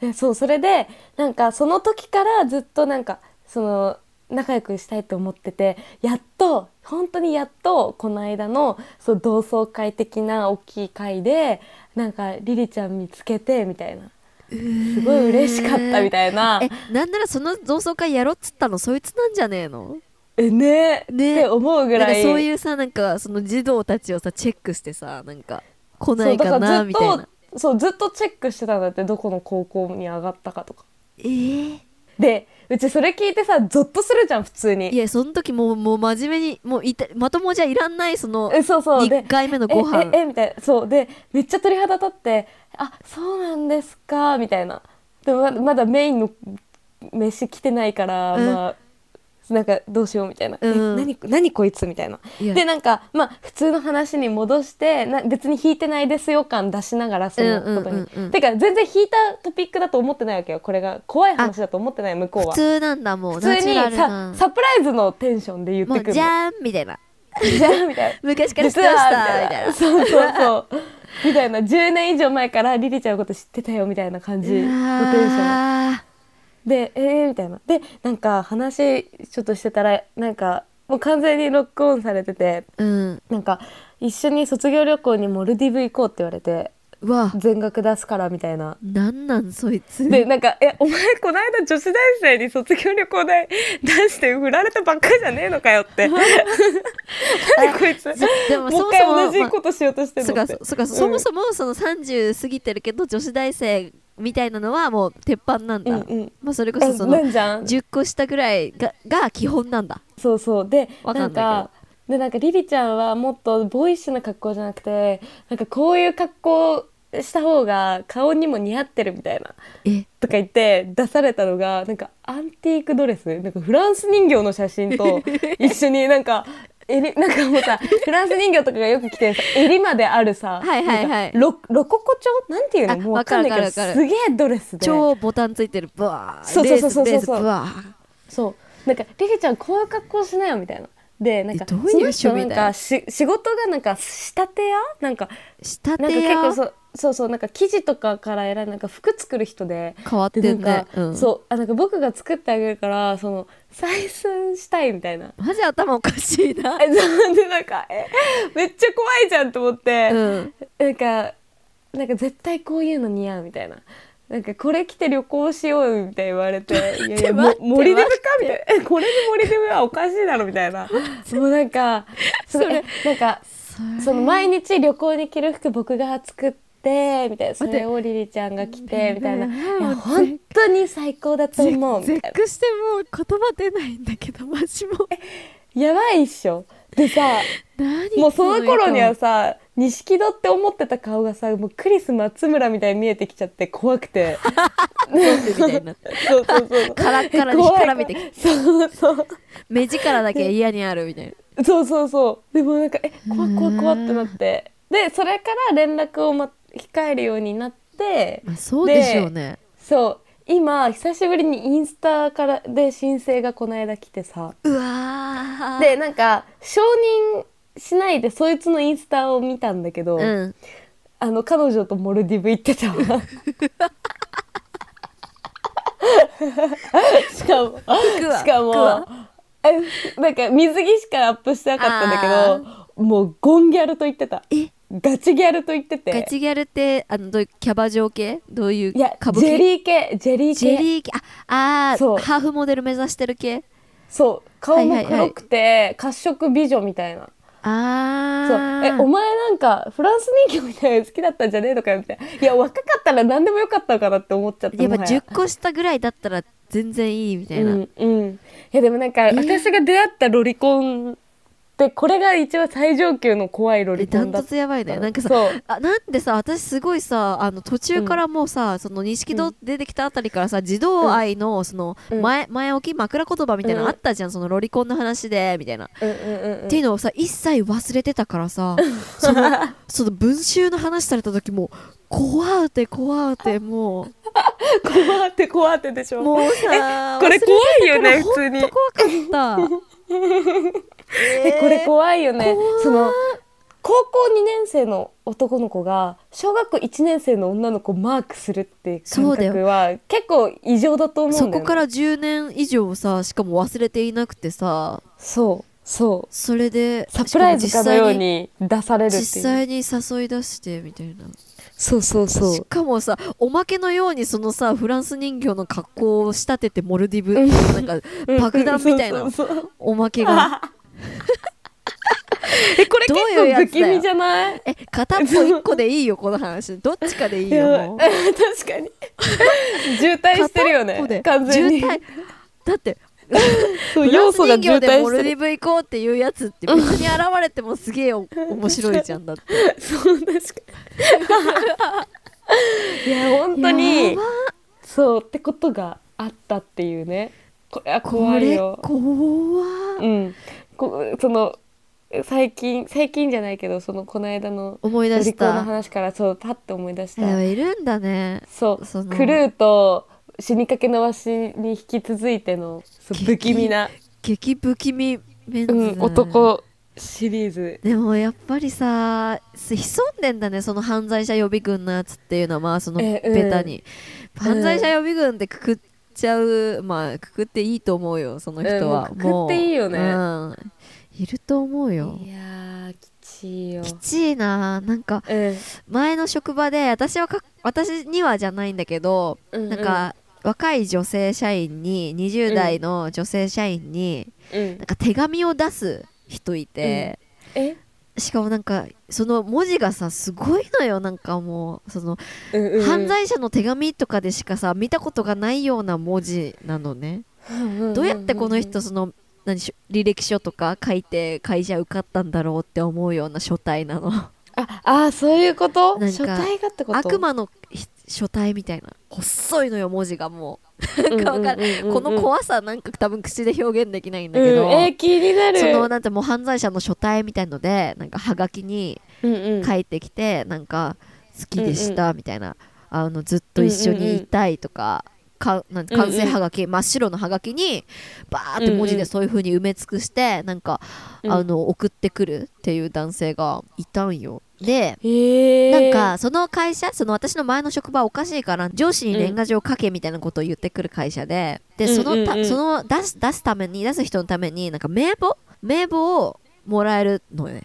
Speaker 2: えそうそれでなんかその時からずっとなんかその仲良くしたいと思っててやっと本当にやっとこの間のそう同窓会的な大きい会でなんかリリちゃん見つけてみたいな。すごい嬉しかったみたいな。
Speaker 1: えなんならその同窓会やろっつったのそいつなんじゃねえの？
Speaker 2: えね。
Speaker 1: ね。
Speaker 2: って思うぐらい。
Speaker 1: かそういうさなんかその児童たちをさチェックしてさなんか来
Speaker 2: そ
Speaker 1: ないかなみたいな。
Speaker 2: とそうずっとチェックしてたんだってどこの高校に上がったかとか。
Speaker 1: えー、
Speaker 2: でうちそれ聞いてさゾッとするじゃん普通に。
Speaker 1: いやその時もうもう真面目にもういたまともじゃいらんないその
Speaker 2: えそうそう。で
Speaker 1: 2回目のご飯。
Speaker 2: えええみたいな。そう。でめっちゃ鳥肌立ってあそうなんですかみたいな。でもまだまだメインの飯来てないから、
Speaker 1: うん。
Speaker 2: まあなんかどうしようみたいな、
Speaker 1: うん。
Speaker 2: え何何こいつみたいな。でなんかまあ普通の話に戻してな別に引いてないですよ感出しながらそのことに、
Speaker 1: うんうんうん。うん
Speaker 2: てか全然引いたトピックだと思ってないわけよ。これが怖い話だと思ってない向こうは。
Speaker 1: 普通なんだもう。
Speaker 2: 普通にさ
Speaker 1: な。
Speaker 2: サプライズのテンションで言ってくるの。
Speaker 1: じゃーんみたいな。
Speaker 2: じゃあみたいな。[laughs]
Speaker 1: 昔から知ってましたみたいな。
Speaker 2: そうそうそう。みたいな。10年以上前からリリちゃんのこと知ってたよみたいな感じのテンション。
Speaker 1: あ
Speaker 2: でえー、みたいな。でなんか話ちょっとしてたらなんかもう完全にロックオンされてて
Speaker 1: ーうん。
Speaker 2: なんか一緒に卒業旅行にモルディブ行こうって言われて
Speaker 1: うわ
Speaker 2: 全額出すからみたいな。
Speaker 1: なんなんそいつ？
Speaker 2: でなんか「えお前この間女子大生に卒業旅行代 [laughs] 出して振られたばっかじゃねえのかよ」って。[laughs] なんでこいつ？
Speaker 1: でもそ
Speaker 2: もう一回同じことしようとして
Speaker 1: そ
Speaker 2: るのって。
Speaker 1: うかそうかそもそもその30過ぎてるけど女子大生みたいなのはもう鉄板なんだ、
Speaker 2: うんうん。
Speaker 1: まあそれこ
Speaker 2: え
Speaker 1: そその
Speaker 2: なんじゃん
Speaker 1: ？10個下ぐらいがが基本なんだ。
Speaker 2: そうそう。でなんかでなんかリリちゃんはもっとボーイッシュな格好じゃなくてなんかこういう格好した方が顔にも似合ってるみたいな。
Speaker 1: え？
Speaker 2: とか言って出されたのがなんかアンティークドレス？なんかフランス人形の写真と [laughs] 一緒になんか襟 [laughs] なんかもうさフランス人形とかがよく着てさ [laughs] 襟まであるさ
Speaker 1: はいはいはい。
Speaker 2: ロロココ調？なんていう
Speaker 1: あ
Speaker 2: のもうわかんないけどすげえドレスで。
Speaker 1: 超ボタンついてる。ブワー。
Speaker 2: そうそうそうそうそう。そう。なんかリリちゃんこういう格好しなよみたいな。でなんか
Speaker 1: えどういう趣味だ
Speaker 2: 仕事がなんか仕立て屋？なんか
Speaker 1: 仕立
Speaker 2: なんか
Speaker 1: て屋
Speaker 2: 結構そうそうそうなんか生地とかから選んでなんか服作る人で
Speaker 1: 変わってん
Speaker 2: でなんか、
Speaker 1: ねうん。
Speaker 2: そうあなんか僕が作ってあげるからその採寸したいみたいな。
Speaker 1: マジ頭おかしいな。[laughs]
Speaker 2: えなんでなんかえめっちゃ怖いじゃんと思って、
Speaker 1: うん。
Speaker 2: なんかなんか絶対こういうの似合うみたいな。なんかこれ着て旅行しようよみたいに言われて「[laughs] いやいや森デブか?」みたいな。え「これで森デブはおかしいだろ」みたいな。[laughs] もうなんかそ
Speaker 1: それ
Speaker 2: えなんかその毎日旅行に着る服僕が作ってみたいな。それをリリちゃんが着てみたいな「いや本当に最高だと思う」みたいな
Speaker 1: 絶句してもう言葉出ないんだけどマジも。
Speaker 2: やばいっしょ。でさ
Speaker 1: 何
Speaker 2: もうその頃にはさ錦戸って思ってた顔がさもうクリス松村みたいに見えてきちゃって怖くて。そうそうそう。
Speaker 1: カラッカラに
Speaker 2: 怖い。
Speaker 1: 干からびてきて。
Speaker 2: そうそう。
Speaker 1: 目力だけ嫌にあるみたいな。
Speaker 2: そうそうそう。でもなんかえ怖い怖い怖いってなって。でそれから連絡を、ま、控えるようになって
Speaker 1: まあそうでしょうね。
Speaker 2: そう。今久しぶりにインスタからで申請がこの間来てさ。
Speaker 1: うわー。
Speaker 2: でなんか承認しないでそいつのインスタを見たんだけど、
Speaker 1: うん。
Speaker 2: あの彼女とモルディブ行ってたわ。[laughs] しかもしかもえなんか水着しかアップしてなかったんだけどもうゴンギャルと言ってた。
Speaker 1: え
Speaker 2: ガチギャルと言ってて。
Speaker 1: ガチギャルってあのどういうキャバ嬢系？どういう
Speaker 2: いや
Speaker 1: 歌舞伎？
Speaker 2: ジェリー系ジェリー系。
Speaker 1: ジェリー系？ああ
Speaker 2: そう。
Speaker 1: ーハーフモデル目指してる系？
Speaker 2: そう。顔も黒くて褐色美女みたいな。
Speaker 1: あ
Speaker 2: そう。
Speaker 1: あ
Speaker 2: えお前なんかフランス人形みたいなの好きだったんじゃねえとかみたいな。いや若かったら何でもよかったのかなって思っちゃった。
Speaker 1: やっぱ
Speaker 2: もはや。
Speaker 1: 10個下ぐらいだったら全然いいみたいな、
Speaker 2: うんうん。いやでもなんか私が出会ったロリコンってこれが一番最上級の怖いロ
Speaker 1: え
Speaker 2: リコンだった。
Speaker 1: ダントツやばいね。なんかさあなんでさ私すごいさあの途中からもうさ、その錦戸出てきたあたりからさ児童愛のその
Speaker 2: うん。
Speaker 1: 前,、前置き枕言葉みたいなのあったじゃん、そのロリコンの話でみたいな、
Speaker 2: うんうんうんうん。
Speaker 1: っていうのをさ一切忘れてたからさ [laughs] そのその文集の話された時も怖うて怖うても [laughs]
Speaker 2: 怖って怖ってでしょ。
Speaker 1: うもうさ
Speaker 2: これ怖いよね普通に。
Speaker 1: 怖かった [laughs]
Speaker 2: えこれ怖いよね。その高校2年生の男の子が小学校1年生の女の子をマークするっていう感覚は結構異常だと思うんだよ、ね、
Speaker 1: そこから10年以上さしかも忘れていなくてさ。
Speaker 2: そうそう。
Speaker 1: それで
Speaker 2: サプライズかのよう
Speaker 1: し
Speaker 2: に出される
Speaker 1: 実際に誘い出してみたいな。
Speaker 2: そうそうそ
Speaker 1: しかもさおまけのようにそのさフランス人形の格好を仕立ててモルディブ
Speaker 2: うん。
Speaker 1: なんか爆弾みたいなおまけが [laughs]
Speaker 2: えこれ結構不気味じゃない？
Speaker 1: え片っぽ1個でいいよこの話。どっちかでいいよもう。
Speaker 2: 確かに。[laughs] 渋滞してるよね完全に。
Speaker 1: 渋滞。だって [laughs]
Speaker 2: そう要素が渋滞してる。
Speaker 1: モルディブ行こうっていうやつって別に現れてもすげえお面白いじゃんだって。
Speaker 2: そう確かに。いや本当
Speaker 1: や
Speaker 2: に
Speaker 1: ば。
Speaker 2: そうってことがあったっていうね。これは
Speaker 1: こ
Speaker 2: 怖い
Speaker 1: れ
Speaker 2: よ
Speaker 1: 怖
Speaker 2: うんこその最近最近じゃないけどそのこの間の
Speaker 1: 思い出し
Speaker 2: ロリコンの
Speaker 1: た
Speaker 2: 話からそうパッと思い出した。
Speaker 1: いるんだね。
Speaker 2: そう
Speaker 1: その。
Speaker 2: クルーと死にかけのわしに引き続いての不気味な、
Speaker 1: 激不気味メンズ、
Speaker 2: うん、男シリーズ。
Speaker 1: でもやっぱりさ潜んでんだねその犯罪者予備軍のやつっていうのはまあそのベタに、
Speaker 2: うん。
Speaker 1: 犯罪者予備軍ってくくっちゃうまあくくっていいと思うよその人は、
Speaker 2: うんくくっていいよね。
Speaker 1: うん。いると思うよ。
Speaker 2: いやーきちいよ。
Speaker 1: きちいな。なんか
Speaker 2: うん。
Speaker 1: 前の職場で私はか私にはじゃないんだけど、
Speaker 2: うん
Speaker 1: なんか若い女性社員に20代の女性社員に、
Speaker 2: うん。
Speaker 1: なんか手紙を出す人いて、
Speaker 2: え？
Speaker 1: しかもなんかその文字がさすごいのよなんかもう。その、
Speaker 2: うんうん。うん
Speaker 1: 犯罪者の手紙とかでしかさ見たことがないような文字なのね、どうやってこの人その何し履歴書とか書いて会社受かったんだろうって思うような書体なの。
Speaker 2: ああーそういうこと？書体がってこと？
Speaker 1: 悪魔のひ書体みたいな。細いのよ文字がもう。なんかわかんない。この怖さなんか多分口で表現できないんだけど、
Speaker 2: うん、えー、気になる。
Speaker 1: そのなんてもう犯罪者の書体みたいのでなんかはがきに
Speaker 2: うんうん。
Speaker 1: 書いてきて、なんか好きでしたみたいな、あのずっと一緒にいたいとか。かなん完成はがき、真っ白のはがきにバーって文字でそういう風に埋め尽くして、なんか、
Speaker 2: うん。
Speaker 1: あの送ってくるっていう男性がいたんよ。でなんかその会社その私の前の職場おかしいから上司に年賀状書けみたいなことを言ってくる会社ででそのた、
Speaker 2: うんうん。うん
Speaker 1: その出す出すために出す人のためになんか名簿名簿をもらえるのよね、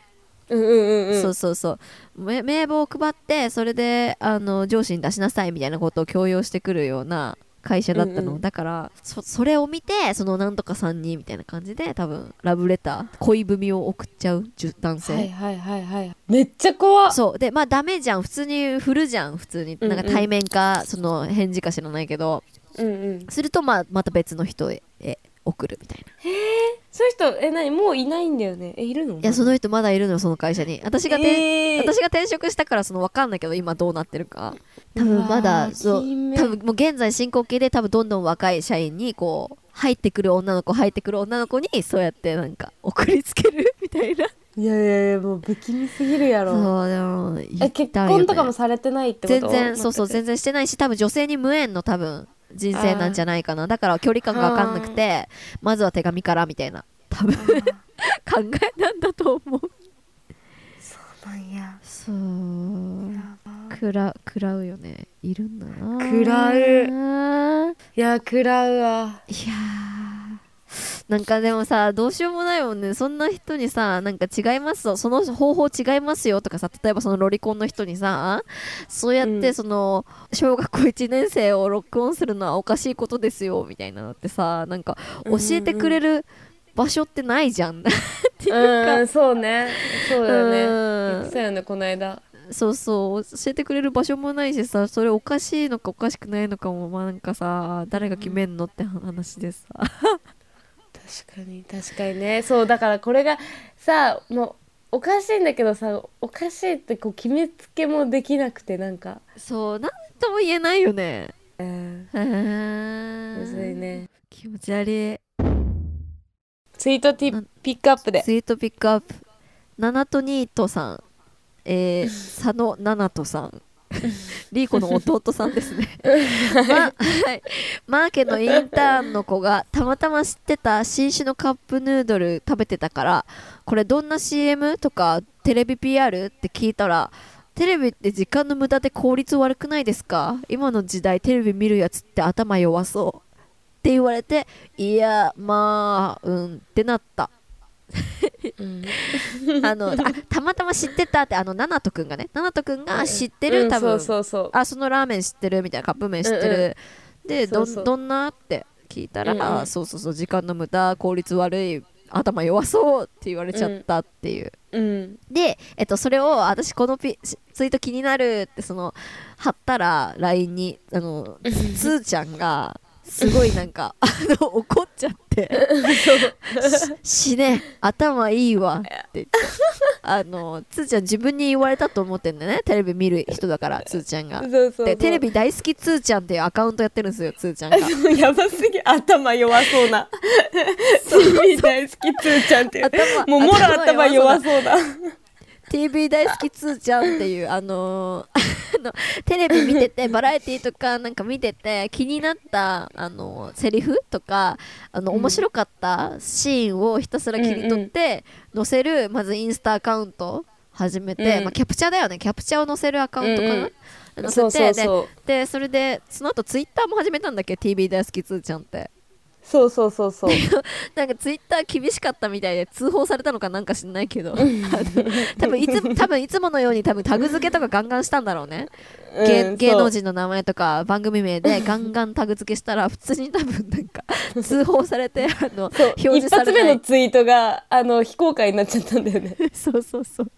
Speaker 2: うんうんうんうん。
Speaker 1: そうそうそう。め名簿を配ってそれであの上司に出しなさいみたいなことを強要してくるような会社だったの、
Speaker 2: うんうん。
Speaker 1: だからそそれを見てそのなんとかさんにみたいな感じで多分ラブレター恋文を送っちゃう男性、
Speaker 2: はいはいはいはい。めっちゃ怖っ。
Speaker 1: そう。でまあダメじゃん。普通に振るじゃん。普通に。
Speaker 2: うんうん。
Speaker 1: なんか対面かその返事か知らないけど。
Speaker 2: うんうん。
Speaker 1: するとまあまた別の人へへ送るみたいな。
Speaker 2: そういう人え何？もういないんだよね。えいるの？
Speaker 1: いやその人まだいるのよその会社に。私がて、
Speaker 2: えー。
Speaker 1: 私が転職したからその分かんないけど今どうなってるか。多分まだそう多分もう現在進行形で多分どんどん若い社員にこう入ってくる女の子入ってくる女の子にそうやってなんか送りつけるみたいな。い
Speaker 2: やいやいやもう不気味すぎるやろ。
Speaker 1: そうでも
Speaker 2: え結婚とかもされてないってこと？
Speaker 1: 全然そうそう全然してないし多分女性に無縁の多分人生なんじゃないかな。だから距離感が分かんなくてまずは手紙からみたいな。多分考えなんだと思う。
Speaker 2: なんや。
Speaker 1: そう。くら食らうよね。いるんだな
Speaker 2: 食らう。
Speaker 1: いや
Speaker 2: いや食らうわ。
Speaker 1: ーなんかでもさどうしようもないもんね。そんな人にさなんか違いますよその方法違いますよとかさ例えばそのロリコンの人にさそうやって
Speaker 2: うん。
Speaker 1: その小学校1年生をロックオンするのはおかしいことですよみたいなのってさなんか教えてくれる場所ってないじゃん。[laughs] っていうか。
Speaker 2: うんそうね。そうだよね。
Speaker 1: うん。
Speaker 2: 言ってたよねこの間。
Speaker 1: そうそう。教えてくれる場所もないしさそれおかしいのかおかしくないのかもまあなんかさ誰が決めんのって話でさ
Speaker 2: 確かに確かにね。そうだからこれがさもうおかしいんだけどさおかしいってこう決めつけもできなくてなんか。
Speaker 1: そうなんとも言えないよね。
Speaker 2: うん。むずいね。
Speaker 1: 気持ち悪い。
Speaker 2: ツイートピックアップで。
Speaker 1: ツイートピックアップ。ナナトニートさん。えー、[laughs] 佐野ナナトさん [laughs] リーコの弟さんですね。ま [laughs] はい、マーケのインターンの子がたまたま知ってた新種のカップヌードル食べてたからこれどんな CM とかテレビ PR って聞いたらテレビって時間の無駄で効率悪くないですか？今の時代テレビ見るやつって頭弱そう。って言われていやまあうんってなった。
Speaker 2: うん
Speaker 1: あのあたまたま知ってたってあのナナトくんがね。ナナトくんが知ってる、
Speaker 2: うん
Speaker 1: 多分。
Speaker 2: そうそうそう。
Speaker 1: あそのラーメン知ってるみたいな。カップ麺知ってる、でどんどんなって聞いたら、
Speaker 2: う
Speaker 1: そうそうそう時間の無駄効率悪い頭弱そうって言われちゃったっていう、
Speaker 2: うん。
Speaker 1: で、えっと、それを私このピツイート気になるってその貼ったら LINE にあの [laughs] つーちゃんがすごいなんか [laughs] あの怒っちゃって。し死ね頭いいわ。って言って。あのつーちゃん自分に言われたと思ってんだよね。テレビ見る人だからつーちゃんが。でテレビ大好きつーちゃんっていうアカウントやってるんですよつーちゃんが。[laughs]
Speaker 2: やばすぎ頭弱そうな。[laughs] テレビ大好きつーちゃんって
Speaker 1: 頭
Speaker 2: もうもろ頭弱そうだ
Speaker 1: TV 大好きつーちゃんっていうあのー [laughs] テレビ見ててバラエティとかなんか見てて気になったあのセリフとかあの、
Speaker 2: うん。
Speaker 1: 面白かったシーンをひたすら切り取って載せるまずインスタアカウント始めて、
Speaker 2: うん。
Speaker 1: まあ、キャプチャーだよね。キャプチャーを載せるアカウントかな、
Speaker 2: うん。うん
Speaker 1: 載せて
Speaker 2: そ
Speaker 1: でそれでその後ツイッターも始めたんだっけ？TV 大好きつーちゃんって
Speaker 2: そうそうそうそう。[laughs]
Speaker 1: なんかツイッター厳しかったみたいで通報されたのかなんか知んないけど。[laughs] 多分いつ [laughs] 多分いつものように多分タグ付けとかガンガンしたんだろうね、芸
Speaker 2: うん
Speaker 1: 芸能人の名前とか番組名でガンガンタグ付けしたら普通に多分なんか通報されてあの表示
Speaker 2: 一発
Speaker 1: されない。
Speaker 2: 目のツイートがあの非公開になっちゃったんだよね。
Speaker 1: そうそうそう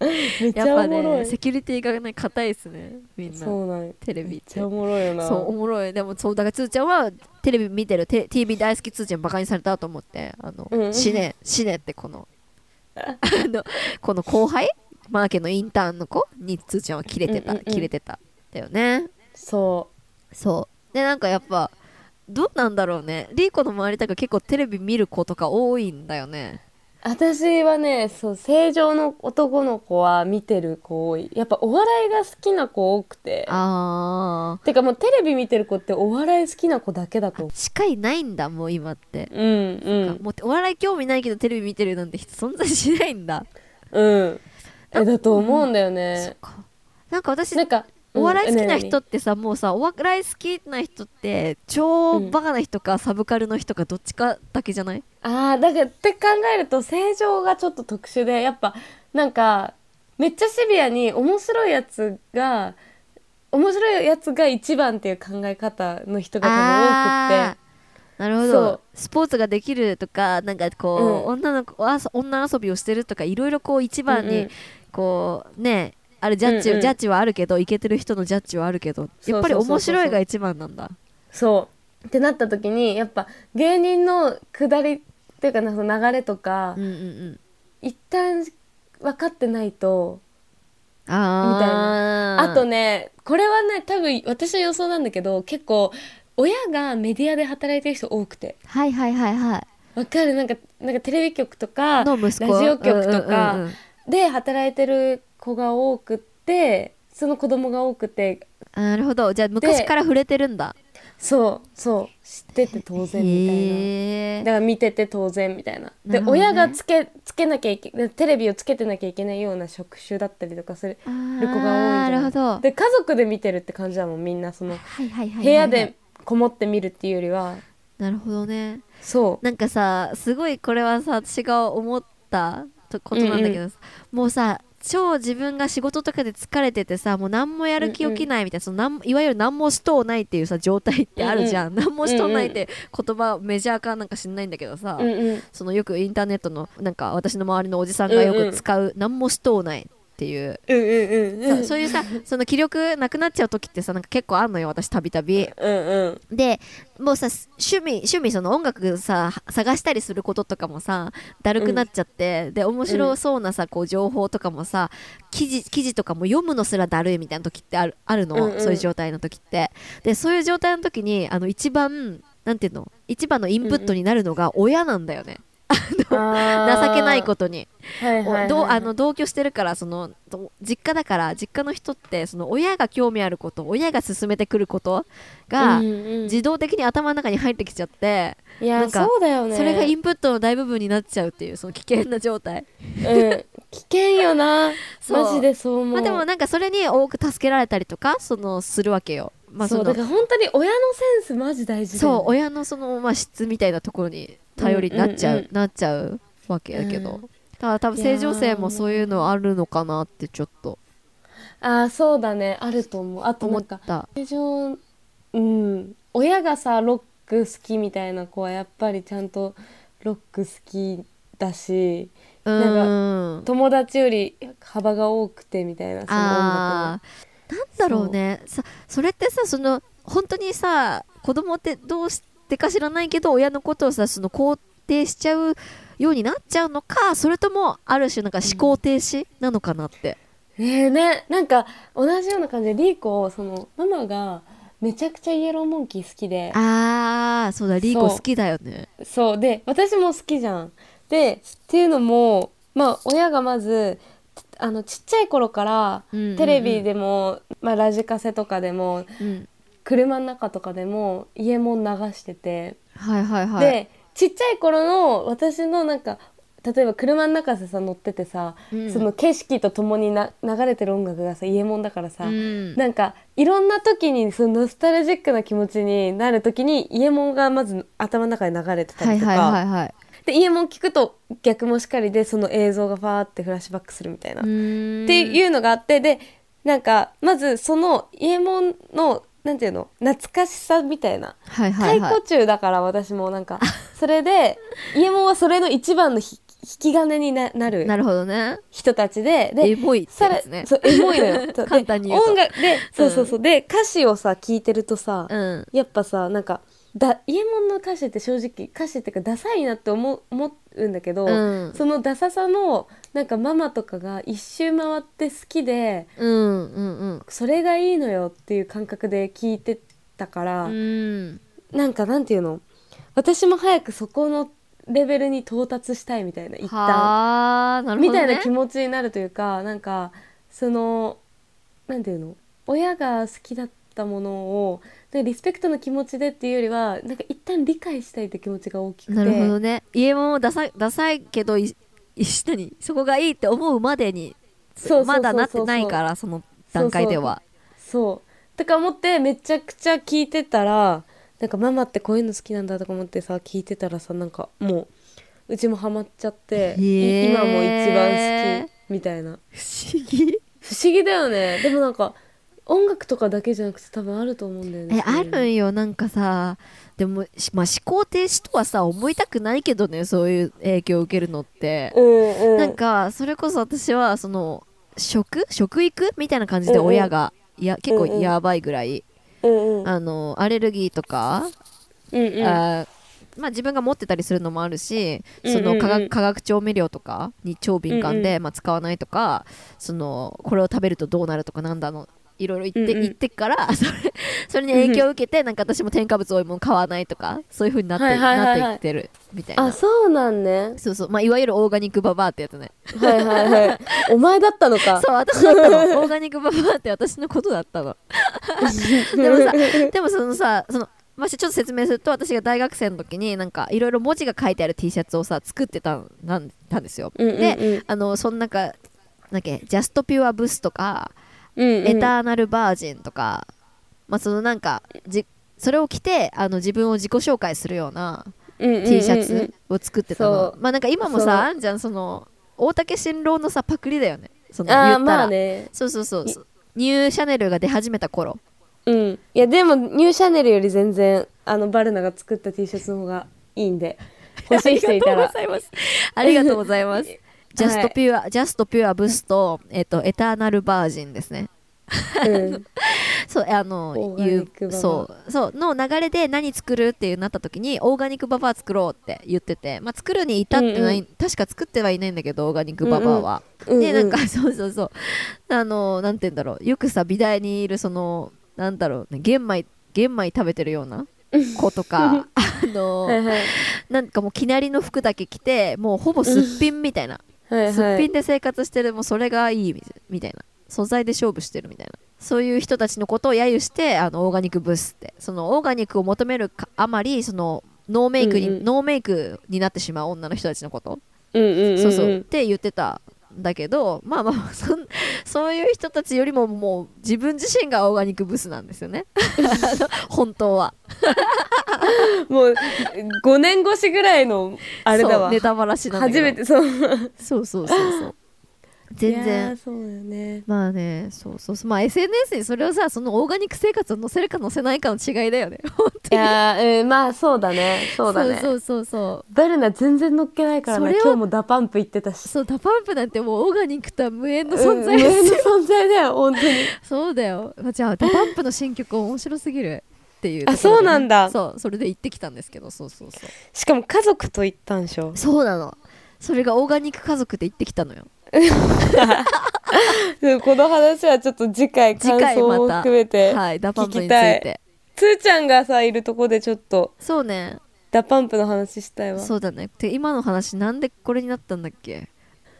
Speaker 1: [laughs]
Speaker 2: めっちゃ
Speaker 1: やっぱ
Speaker 2: おもろい。
Speaker 1: ねセキュリティがね硬いですねみんな。
Speaker 2: そうなん。よ
Speaker 1: テレビって。
Speaker 2: めっちゃおもろいよな。
Speaker 1: そうおもろい。でもそうだからつーちゃんはテレビ見てる。テ TV 大好きつーちゃんバカにされたと思って。あの、
Speaker 2: うん。
Speaker 1: 死ね死ねってこの [laughs] あのこの後輩？マーケのインターンの子につーちゃんはキレてた、
Speaker 2: うんうんうん。
Speaker 1: キレてた。だよね。
Speaker 2: そ
Speaker 1: そう。でなんかやっぱどうなんだろうね。リーコの周りとか結構テレビ見る子とか多いんだよね。
Speaker 2: う私はねそう正常の男の子は見てる子多い。やっぱお笑いが好きな子多くて。
Speaker 1: あ
Speaker 2: てかもうテレビ見てる子ってお笑い好きな子だけだと。
Speaker 1: しかいないんだもう今って、
Speaker 2: ううん。うん
Speaker 1: もうお笑い興味ないけどテレビ見てるなんて人存在しないんだ、
Speaker 2: うん。えだと思うんだよね。
Speaker 1: か。なんか私
Speaker 2: なんか
Speaker 1: お笑い好きな
Speaker 2: うん
Speaker 1: 人ってさ、もうさお笑い好きな人って超バカな人か、サブカルの人かどっちかだけじゃない？
Speaker 2: ああだからって考えると正常がちょっと特殊でやっぱなんかめっちゃシビアに面白いやつが面白いやつが一番っていう考え方の人が多分多くって。
Speaker 1: なるほ
Speaker 2: そ
Speaker 1: ど
Speaker 2: う。
Speaker 1: スポーツができるとかなんかこう、
Speaker 2: う
Speaker 1: 女の子女遊びをしてるとかいろいろこう一番に
Speaker 2: うんうん。
Speaker 1: こうねあるジャッジ、
Speaker 2: うんうん。
Speaker 1: ジャッジはあるけどイケてる人のジャッジはあるけどやっぱり面白いが一番なんだ。
Speaker 2: そう。ってなった時にやっぱ芸人の下りっていうかなその流れとか、
Speaker 1: うんうんうん。
Speaker 2: 一旦分かってないと
Speaker 1: あー。
Speaker 2: あとねこれはね多分私の予想なんだけど結構親がメディアで働いてる人多くて。
Speaker 1: はいはいはいはい。
Speaker 2: わかる？なんかなんかテレビ局とかラジオ局とか、で働いてる子が多くってその子供が多くて。
Speaker 1: なるほど。じゃあ昔から触れてるんだ。
Speaker 2: そうそう。知ってて当然みたいな。だから見てて当然みたいな。で、
Speaker 1: ね。
Speaker 2: 親がつけつけなきゃいけテレビをつけてなきゃいけないような職種だったりとかする子が多いんじゃない
Speaker 1: なるほど。
Speaker 2: で家族で見てるって感じだもんみんなその部屋でこもって見るっていうよりは。
Speaker 1: なるほどね。
Speaker 2: そう。
Speaker 1: なんかさすごいこれはさ私が思ったとことなんだけど、もうさ超自分が仕事とかで疲れててさもう何もやる気起きないみたいな、そのなんいわゆる何もしとうないっていうさ状態ってあるじゃん、何もしとうないって言葉メジャーかなんか知んないんだけどさ、
Speaker 2: うんうん。
Speaker 1: そのよくインターネットのなんか私の周りのおじさんがよく使う、何もしとうないっていう、
Speaker 2: うんうんうん
Speaker 1: さそういうさその気力なくなっちゃう時ってさなんか結構あんのよ私たびたび。
Speaker 2: うんうん。
Speaker 1: でもうさ趣味趣味その音楽さ探したりすることとかもさだるくなっちゃって、で面白そうなさこう情報とかもさ記事記事とかも読むのすらだるいみたいな時ってあるあるの、
Speaker 2: うんうん。
Speaker 1: そういう状態の時って。でそういう状態の時にあの一番なんていうの一番のインプットになるのが親なんだよね、情けないことに。あの同居してるからそのど実家だから実家の人ってその親が興味あること親が進めてくることが、
Speaker 2: うんうん
Speaker 1: 自動的に頭の中に入ってきちゃって、
Speaker 2: いや
Speaker 1: なんか
Speaker 2: そうだよね。
Speaker 1: それがインプットの大部分になっちゃうっていうその危険な状態、
Speaker 2: うん。危険よな。[laughs] マジでそう思う。
Speaker 1: まあ、でもなんかそれに多く助けられたりとかそのするわけよ、まあ、
Speaker 2: そ
Speaker 1: そうの
Speaker 2: だから本当に親のセンスマジ大事だよね。
Speaker 1: そう親のその、まあ、質みたいなところに頼りになっちゃう,、
Speaker 2: うんうんうん。
Speaker 1: なっちゃうわけだけど、
Speaker 2: うん。
Speaker 1: ただ多分正常性もそういうのあるのかなってちょっと。
Speaker 2: ああそうだね。あると思う。あと
Speaker 1: 思っ
Speaker 2: なんか
Speaker 1: た。
Speaker 2: 正常うん。親がさロック好きみたいな子はやっぱりちゃんとロック好きだし
Speaker 1: う
Speaker 2: なん
Speaker 1: ん
Speaker 2: 友達より幅が多くてみたいなその
Speaker 1: なんだろうね。さそれってさその本当にさ子供ってどうしてか知らないけど親のことをさその肯定しちゃうようになっちゃうのかそれともある種なんか思考停止なのかなって、
Speaker 2: 楽ねえねなんか同じような感じでリーコそのママがめちゃくちゃイエローモンキー好きで。
Speaker 1: ああそうだリーコ好きだよね。
Speaker 2: そう。で私も好きじゃん。でっていうのもまあ親がまずあのちっちゃい頃から
Speaker 1: うんうんうん。
Speaker 2: テレビでも、まあ、ラジカセとかでも
Speaker 1: うん
Speaker 2: 車の中とかでも家も流してて、
Speaker 1: はいはいはい。
Speaker 2: でちっちゃい頃の私のなんか例えば車の中でさ乗っててさ、
Speaker 1: うん。
Speaker 2: その景色とともにな流れてる音楽がさ家もんだからさ、
Speaker 1: うん。
Speaker 2: なんかいろんな時にそのノスタルジックな気持ちになる時に家もんがまず頭の中で流れてたりとか、
Speaker 1: はいはいはいはい。
Speaker 2: で家もん聞くと逆もしかりでその映像がファーってフラッシュバックするみたいな、っていうのがあってでなんかまずその家もんのなんていうの？懐かしさみたいな。
Speaker 1: はいはいはい。
Speaker 2: 太鼓中だから私もなんか。それで家もんはそれの一番のひ引き金にななる。
Speaker 1: なるほどね。
Speaker 2: 人たちで。で
Speaker 1: エモいってやつね。
Speaker 2: そう [laughs] エモいのよ。
Speaker 1: 簡単に言うと。
Speaker 2: 音楽でそうそうそう、で歌詞をさ聞いてるとさ、
Speaker 1: うん。
Speaker 2: やっぱさなんかだイエモンの歌詞って正直歌詞っていうかダサいなって思う思うんだけど、
Speaker 1: うん。
Speaker 2: そのダサさのなんかママとかが一周回って好きで
Speaker 1: うんうん
Speaker 2: それがいいのよっていう感覚で聞いてたから、
Speaker 1: うん。うん
Speaker 2: なんかなんていうの？私も早くそこのレベルに到達したいみたいな一旦。
Speaker 1: ね。
Speaker 2: みたいな気持ちになるというかなんかそのなんていうの？親が好きだったものをでリスペクトの気持ちでっていうよりはなんか一旦理解したいって気持ちが大きくて。
Speaker 1: なるほどね。家もダサいダサいけどいい何そこがいいって思うまでにまだなってないからその段階では。
Speaker 2: そうとか思ってめちゃくちゃ聞いてたらなんかママってこういうの好きなんだとか思ってさ聞いてたらさなんかもううちもハマっちゃって今も一番好きみたいな。
Speaker 1: 不思議。
Speaker 2: 不思議だよね。でもなんか音楽とかだけじゃなくて多分あると思うんだよね。
Speaker 1: えあるんよ。なんかさでもしまあ思考停止とはさ思いたくないけどねそういう影響を受けるのって、
Speaker 2: うんうん。
Speaker 1: なんかそれこそ私はその食？食育みたいな感じで
Speaker 2: うんうん。
Speaker 1: 親が、いや結構
Speaker 2: うんうん。
Speaker 1: やばいぐらい、
Speaker 2: うんうん。
Speaker 1: あのアレルギーとか、
Speaker 2: うんうん。
Speaker 1: あーまあ、自分が持ってたりするのもあるし
Speaker 2: うんうんうん。
Speaker 1: その化学化学調味料とかに超敏感で、
Speaker 2: うん。
Speaker 1: まあ、使わないとかそのこれを食べるとどうなるとかなんだのいろいろ言って,、
Speaker 2: うんうん。
Speaker 1: 言ってから [laughs] それそれに影響を受けてなんか私も添加物多いもの買わないとかそういう風になって,、
Speaker 2: はいはいはいはい。
Speaker 1: なっていってるみたいな。
Speaker 2: あそうなんね。
Speaker 1: そうそう、まあ、いわゆるオーガニックババアってやつね。
Speaker 2: はいはいはい。[laughs] お前だったのか。
Speaker 1: そう私だったの。オーガニックババアって私のことだったの。[laughs] でもさでもそのさそのまあ、ちょっと説明すると私が大学生の時になんかいろいろ文字が書いてある T シャツをさ作ってたなんたんですよ、
Speaker 2: うんうんうん。
Speaker 1: であのその中なんだっけジャストピュアブスとか、
Speaker 2: うんうん。
Speaker 1: エターナルバージンとかまあそのなんかじそれを着てあの自分を自己紹介するような T シャツを作ってたの、まあなんか今もさあんじゃんその大竹新郎のさパクリだよね。その言ったら、
Speaker 2: まあね。
Speaker 1: そうそうそうそう。ニューシャネルが出始めた頃。
Speaker 2: うん。いやでもニューシャネルより全然あのバルナが作った T シャツの方がいいんで。欲しい人いたら。
Speaker 1: ありがとうございます。ありがとうございますジャストピュア、ジャストピュアブスと、えっと、エターナルバージンですね。
Speaker 2: うん。[laughs]
Speaker 1: そう、あのいうそう、そう、の流れで何作るっていうなった時に、オーガニックババア作ろうって言ってて、まあ、作るに至ってない、
Speaker 2: うん
Speaker 1: 確か作ってはいないんだけど、オーガニックババアは。
Speaker 2: うん。
Speaker 1: で、なんか、[laughs] そうそうそう、あの、なんて言うんだろう、よくさ、美大にいる、その、なんだろうね、玄米、玄米食べてるような [laughs] 子とか、あの、
Speaker 2: はいはい。
Speaker 1: なんかもう、きなりの服だけ着て、もうほぼすっぴんみたいな。
Speaker 2: はい
Speaker 1: すっ
Speaker 2: はい
Speaker 1: ぴんで生活してるもうそれがいいみみたいな。素材で勝負してるみたいな。そういう人たちのことを揶揄してあのオーガニックブスって。そのオーガニックを求めるかあまりそのノーメイクに、
Speaker 2: うんうん。
Speaker 1: ノーメイクになってしまう女の人たちのこと、
Speaker 2: うんうんうんうん。
Speaker 1: そうそう。って言ってたんだけどまあまあ [laughs] そんそういう人たちよりももう自分自身がオーガニックブスなんですよね。[laughs] 本当は。
Speaker 2: もう5年越しぐらいのあれだわ。
Speaker 1: ネタバラシなんだけど。
Speaker 2: 初めてそう。
Speaker 1: そうそうそうそう全然
Speaker 2: ーそうだよね
Speaker 1: まあね、そうそうそう。まあ SNS にそれをさ、そのオーガニック生活を載せるか載せないかの違いだよね。[laughs] 本
Speaker 2: いやー、うん、まあそうだねそうだね
Speaker 1: そうそうそう
Speaker 2: バルナ全然乗っけないからな今日もダパンプ行ってたし
Speaker 1: そう。ダパンプなんてもうオーガニックとは無縁の
Speaker 2: うん
Speaker 1: 存在ですよ。
Speaker 2: 無縁の存在だよ本当に [laughs]
Speaker 1: そうだよ。じゃあ DA PUMP の新曲面白すぎるっていうね、
Speaker 2: あそうなんだ
Speaker 1: そう、それで行ってきたんですけど、そうそうそう。
Speaker 2: しかも家族と行ったんでしょ？
Speaker 1: そうなの。それがオーガニック家族で行ってきたのよ。[laughs]
Speaker 2: うんこの話はちょっと次回
Speaker 1: 次
Speaker 2: 感想も含めて聞きたい
Speaker 1: て。
Speaker 2: つーちゃんがさいるとこでちょっと
Speaker 1: そうね。
Speaker 2: DA PUMP の話したいわ。
Speaker 1: そうだね。で、今の話なんでこれになったんだっけ？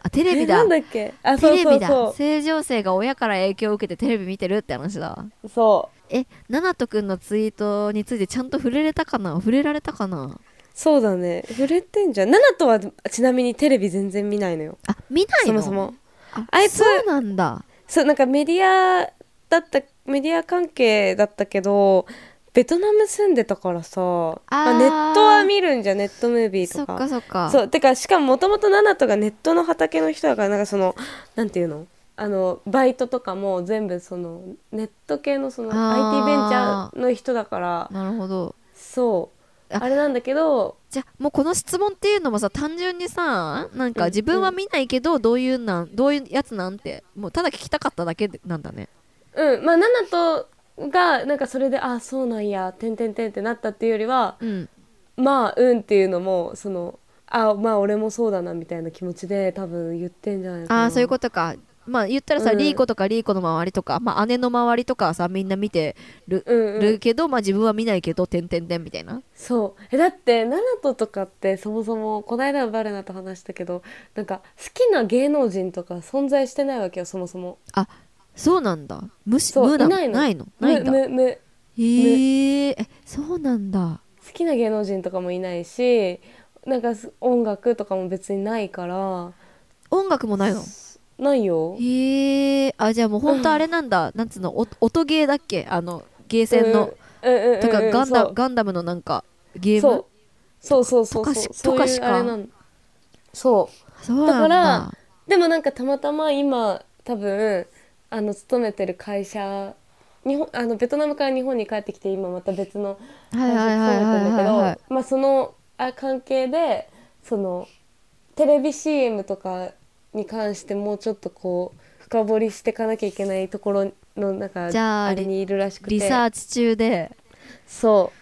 Speaker 1: あ、テレビだ。
Speaker 2: えなん。だっけ？あそう
Speaker 1: テレビだ。
Speaker 2: そうそ
Speaker 1: 正常性が親から影響を受けてテレビ見てるって話だ。わ
Speaker 2: う。そ
Speaker 1: えナナトくんのツイートについてちゃんと触れれたかな？触れられたかな？
Speaker 2: うそうだね。触れてんじゃん。ナナとはちなみにテレビ全然見ないのよ。
Speaker 1: あ見ないの？
Speaker 2: そもそも。
Speaker 1: あ
Speaker 2: あいつ
Speaker 1: そうなんだ。
Speaker 2: そうなんかメディアだったメディア関係だったけどベトナム住んでたからさ。まあネットは見るんじゃん。ネットムービーとか。
Speaker 1: かそっか。
Speaker 2: そうてかしかももともとナナトがネットの畑の人だからなんかそのなんていうの？あのバイトとかも全部そのネット系のその IT ベンチャーの人だから。
Speaker 1: なるほど。
Speaker 2: そう
Speaker 1: あ
Speaker 2: あれなんだけど
Speaker 1: じゃあもうこの質問っていうのもさ単純にさなんか
Speaker 2: うん
Speaker 1: 自分は見ないけどどういうなんどういうやつなんてもうただ聞きたかっただけでなんだね。
Speaker 2: うん。まあナナトがなんかそれであそうなんやてんてんてんってなったっていうよりは
Speaker 1: うん。
Speaker 2: まあうんっていうのもそのあまあ俺もそうだなみたいな気持ちで多分言ってんじゃないかな
Speaker 1: ああそういうことかまあ言ったらさ、
Speaker 2: うん。
Speaker 1: リーコとかリーコの周りとか、まあ、姉の周りとかはさみんな見てる,、
Speaker 2: うんうん。
Speaker 1: るけど、まあ、自分は見ないけどてんてんてんみたいな。
Speaker 2: そう。えだってナナトとかってそもそもこの間はバルナと話したけどなんか好きな芸能人とか存在してないわけよそもそも。
Speaker 1: そうなんだ。無視無ない
Speaker 2: ないの。
Speaker 1: ないの？ないんだ。
Speaker 2: むむむ
Speaker 1: へええそうなんだ。
Speaker 2: 好きな芸能人とかもいないしなんかす音楽とかも別にないから。
Speaker 1: 音楽もないの？
Speaker 2: ないよ。
Speaker 1: へえあじゃあもうほんとあれなんだ、なんつうの？お音ゲーだっけ？あのゲーセンの、
Speaker 2: うんうんうんうん
Speaker 1: とかガンダガンダムのなんかゲーム？
Speaker 2: そう。そうそう
Speaker 1: とかし
Speaker 2: そう。そう
Speaker 1: とかしか？
Speaker 2: あれなのそう。
Speaker 1: そうだ。
Speaker 2: だからでもなんかたまたま今多分あの勤めてる会社日本あのベトナムから日本に帰ってきて今また別の
Speaker 1: はいはいはいはい
Speaker 2: 勤めてんだけどまあそのあ関係でそのテレビ CM とかに関してもうちょっとこう深掘りしていかなきゃいけないところのなんか
Speaker 1: じゃあ
Speaker 2: あれにいるらしくて。
Speaker 1: リサーチ中で。
Speaker 2: そ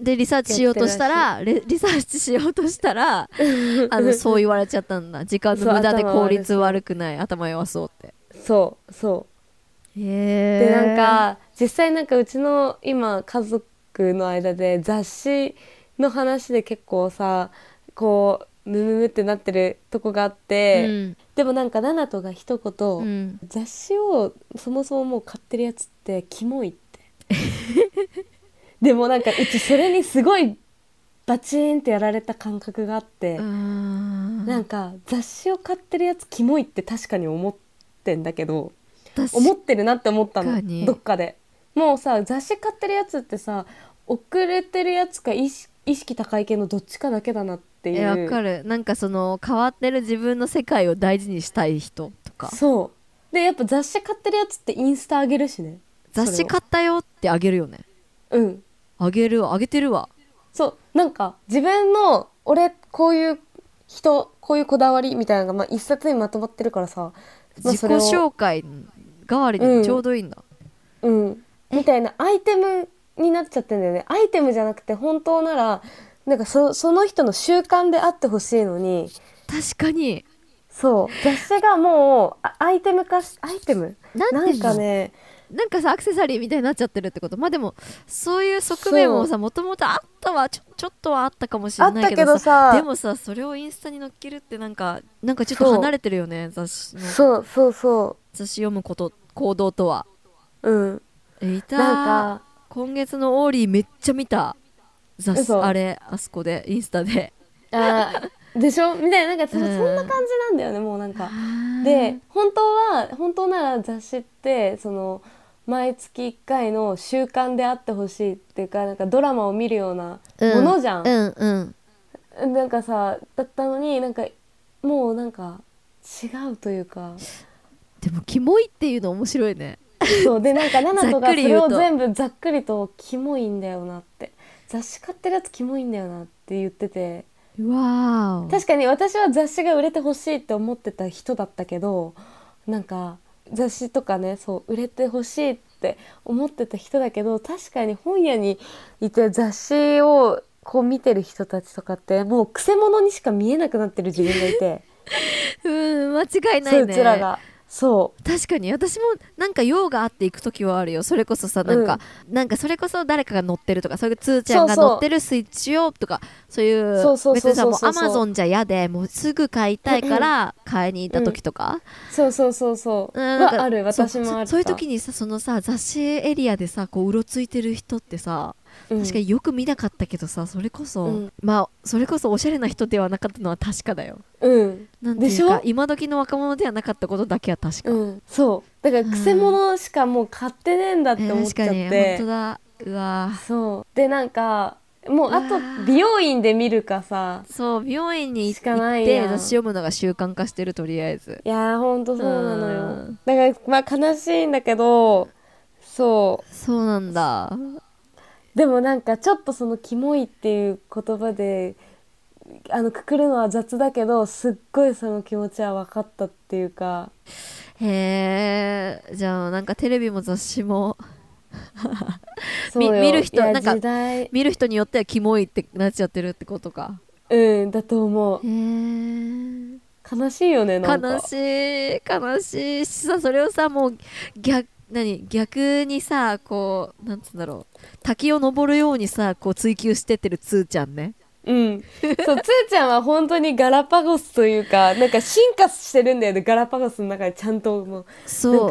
Speaker 1: でリサーチしようとしたらレリサーチしようとしたら [laughs] あのそう言われちゃったんだ。時間の無駄で効率悪くない頭弱そうって。
Speaker 2: うそうそう。
Speaker 1: へ
Speaker 2: でなんか実際なんかうちの今家族の間で雑誌の話で結構さこうムムムってなってるとこがあって、
Speaker 1: うん。
Speaker 2: でもなんかナナトが一言、
Speaker 1: うん。
Speaker 2: 雑誌をそもそももう買ってるやつってキモいって。[laughs] でもなんかうちそれにすごいバチーンってやられた感覚があって、
Speaker 1: な
Speaker 2: なんか雑誌を買ってるやつキモいって確かに思ってんだけど思ってるなって思ったのどっかで。もうさ雑誌買ってるやつってさ遅れてるやつか意識意識高い系のどっちかだけだなってい
Speaker 1: えわ
Speaker 2: う
Speaker 1: かる。なんかその変わってる自分の世界を大事にしたい人とか。
Speaker 2: そう。でやっぱ雑誌買ってるやつってインスタ上げるしね。
Speaker 1: 雑誌買ったよってあげるよね。
Speaker 2: うん。
Speaker 1: あげるあげてるわ。
Speaker 2: そう。なんか自分の俺こういう人こういうこだわりみたいなのが、まあ、一冊にまとまってるからさ、まあ、
Speaker 1: 自己紹介代わりにちょうどいいんだ、
Speaker 2: うん、みたいなアイテムになっちゃってんだよね。アイテムじゃなくて本当ならなんかそその人の習慣であってほしいのに。
Speaker 1: 確かに。
Speaker 2: そう。雑誌がもうあアイテム化しアイテム？なんかね。
Speaker 1: なんかさアクセサリーみたいになっちゃってるってこと？まあでもそういう側面もさもともとあったわ。ちょちょっとはあったかもしれないけどさ。でもさそれをインスタに載っけるってなんかなんかちょっと離れてるよね雑誌の。
Speaker 2: そうそうそ
Speaker 1: 雑誌読むこと行動とは。
Speaker 2: ううん。
Speaker 1: えい。た
Speaker 2: なんか。
Speaker 1: 今月のオーリーめっちゃ見た雑誌
Speaker 2: 嘘。
Speaker 1: あれあそこでインスタで。
Speaker 2: あーでしょ？みたいななんかそ,、
Speaker 1: うん。
Speaker 2: そんな感じなんだよねもうなんか。で本当は本当なら雑誌ってその毎月1回の習慣であってほしいっていうかなんかドラマを見るようなものじゃん、
Speaker 1: うんうん。
Speaker 2: なんかさだったのになんかもうなんか違うというか。
Speaker 1: でもキモいっていうの面白いね。
Speaker 2: そう。でなんかナナと
Speaker 1: ざっ
Speaker 2: がそれを全部ざっくりとキモいんだよなって雑誌買ってるやつキモいんだよなって言ってて。
Speaker 1: わ
Speaker 2: 確かに私は雑誌が売れてほしいって思ってた人だったけどなんか雑誌とかねそう売れてほしいって思ってた人だけど確かに本屋にいて雑誌をこう見てる人たちとかってもうくせ者にしか見えなくなってる自分がいて、[laughs]
Speaker 1: うん間違いないうね
Speaker 2: ちらがそう。
Speaker 1: 確かに。私もなんか用があって行く時はあるよ。それこそさなんか、なんかそれこそ誰かが乗ってるとかそれつーちゃんが
Speaker 2: そうそう。
Speaker 1: 乗ってるスイッチをとかそういう
Speaker 2: そうそう
Speaker 1: 別
Speaker 2: そうそう。
Speaker 1: にさもうアマゾンじゃ嫌でもうすぐ買いたいから買いに行った時とか、
Speaker 2: そうそうそうそう
Speaker 1: う。んなんか
Speaker 2: はある。
Speaker 1: そう
Speaker 2: 私もある
Speaker 1: そそういう時にさそのさ雑誌エリアでさこううろついてる人ってさ確かによく見なかったけどさそれこそ、
Speaker 2: うん。
Speaker 1: まあそれこそおしゃれな人ではなかったのは確かだよ。
Speaker 2: うん
Speaker 1: なんていう
Speaker 2: でしょ？
Speaker 1: か今時の若者ではなかったことだけは確か、
Speaker 2: うん、そう。だからくせ者しかもう買ってねえんだって
Speaker 1: えー
Speaker 2: 思っちゃっ
Speaker 1: 確かに本
Speaker 2: て、
Speaker 1: 当だ。うわ
Speaker 2: そう。でなんかもうあと美容院で見るかさ。
Speaker 1: そう美容院に行
Speaker 2: しかな
Speaker 1: って雑誌読むのが習慣化してるとりあえず。
Speaker 2: いやーほんとそうなの
Speaker 1: う
Speaker 2: よ
Speaker 1: ん。
Speaker 2: だからまあ悲しいんだけどそ
Speaker 1: そうなんだ。
Speaker 2: うでもなんかちょっとその「キモい」っていう言葉であのくくるのは雑だけどすっごいその気持ちは分かったっていうか。
Speaker 1: へえじゃあなんかテレビも雑誌も。
Speaker 2: そうよ。
Speaker 1: 見る人なんか見る人によってはキモいってなっちゃってるってことか。
Speaker 2: うんだと思う。
Speaker 1: へえ
Speaker 2: 悲しいよねなんか。
Speaker 1: 悲しい悲しい。しさそれをさもう逆何？逆にさこうなんつうんだろう。滝を登るようにさこう追求してってるつーちゃんね
Speaker 2: うん、そうつーちゃんは本当にガラパゴスというかなんか進化してるんだよねガラパゴスの中でちゃんともう。
Speaker 1: そう。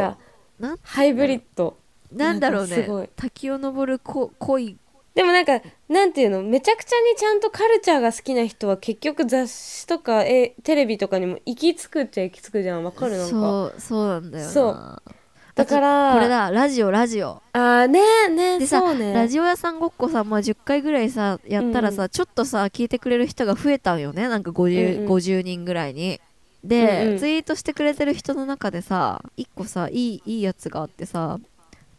Speaker 2: なんかハイブリッド。
Speaker 1: なんだろうね。滝を登るこ恋。
Speaker 2: でもなんかなんていうの？めちゃくちゃにちゃんとカルチャーが好きな人は結局雑誌とかえテレビとかにも行き着くっちゃ行き着くじゃん。わかる？なんか。
Speaker 1: そうそうなんだよな。
Speaker 2: そうだから
Speaker 1: これだラジオラジオ。
Speaker 2: あーねえねえ
Speaker 1: でさ、
Speaker 2: そうね。
Speaker 1: ラジオ屋さんごっこさ、まあ、10回ぐらいさやったらさ、
Speaker 2: う
Speaker 1: ちょっとさ聞いてくれる人が増えたんよね。なんか 50,、
Speaker 2: うんうん。
Speaker 1: 50人ぐらいに。で、
Speaker 2: うんうん。
Speaker 1: ツイートしてくれてる人の中でさ1個さいいいいやつがあってさ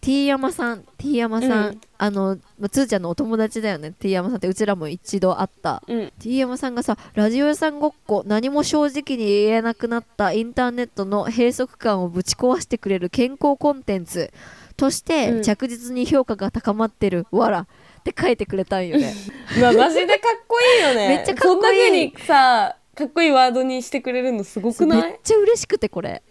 Speaker 1: T 山さん T 山さん、
Speaker 2: うん。
Speaker 1: あの、まあ、つーちゃんのお友達だよね。T 山さんってうちらも一度会った。
Speaker 2: うん。
Speaker 1: T 山さんがさラジオ屋さんごっこ何も正直に言えなくなったインターネットの閉塞感をぶち壊してくれる健康コンテンツ。として
Speaker 2: うん。
Speaker 1: 着実に評価が高まってる、わら。って書いてくれたんよね。[laughs]
Speaker 2: まあマジでかっこいいよね。[laughs]
Speaker 1: めっちゃかっこいい。
Speaker 2: そんな風にさかっこいいワードにしてくれるのすごく
Speaker 1: めっ
Speaker 2: ない
Speaker 1: ちゃ嬉しくてこれ。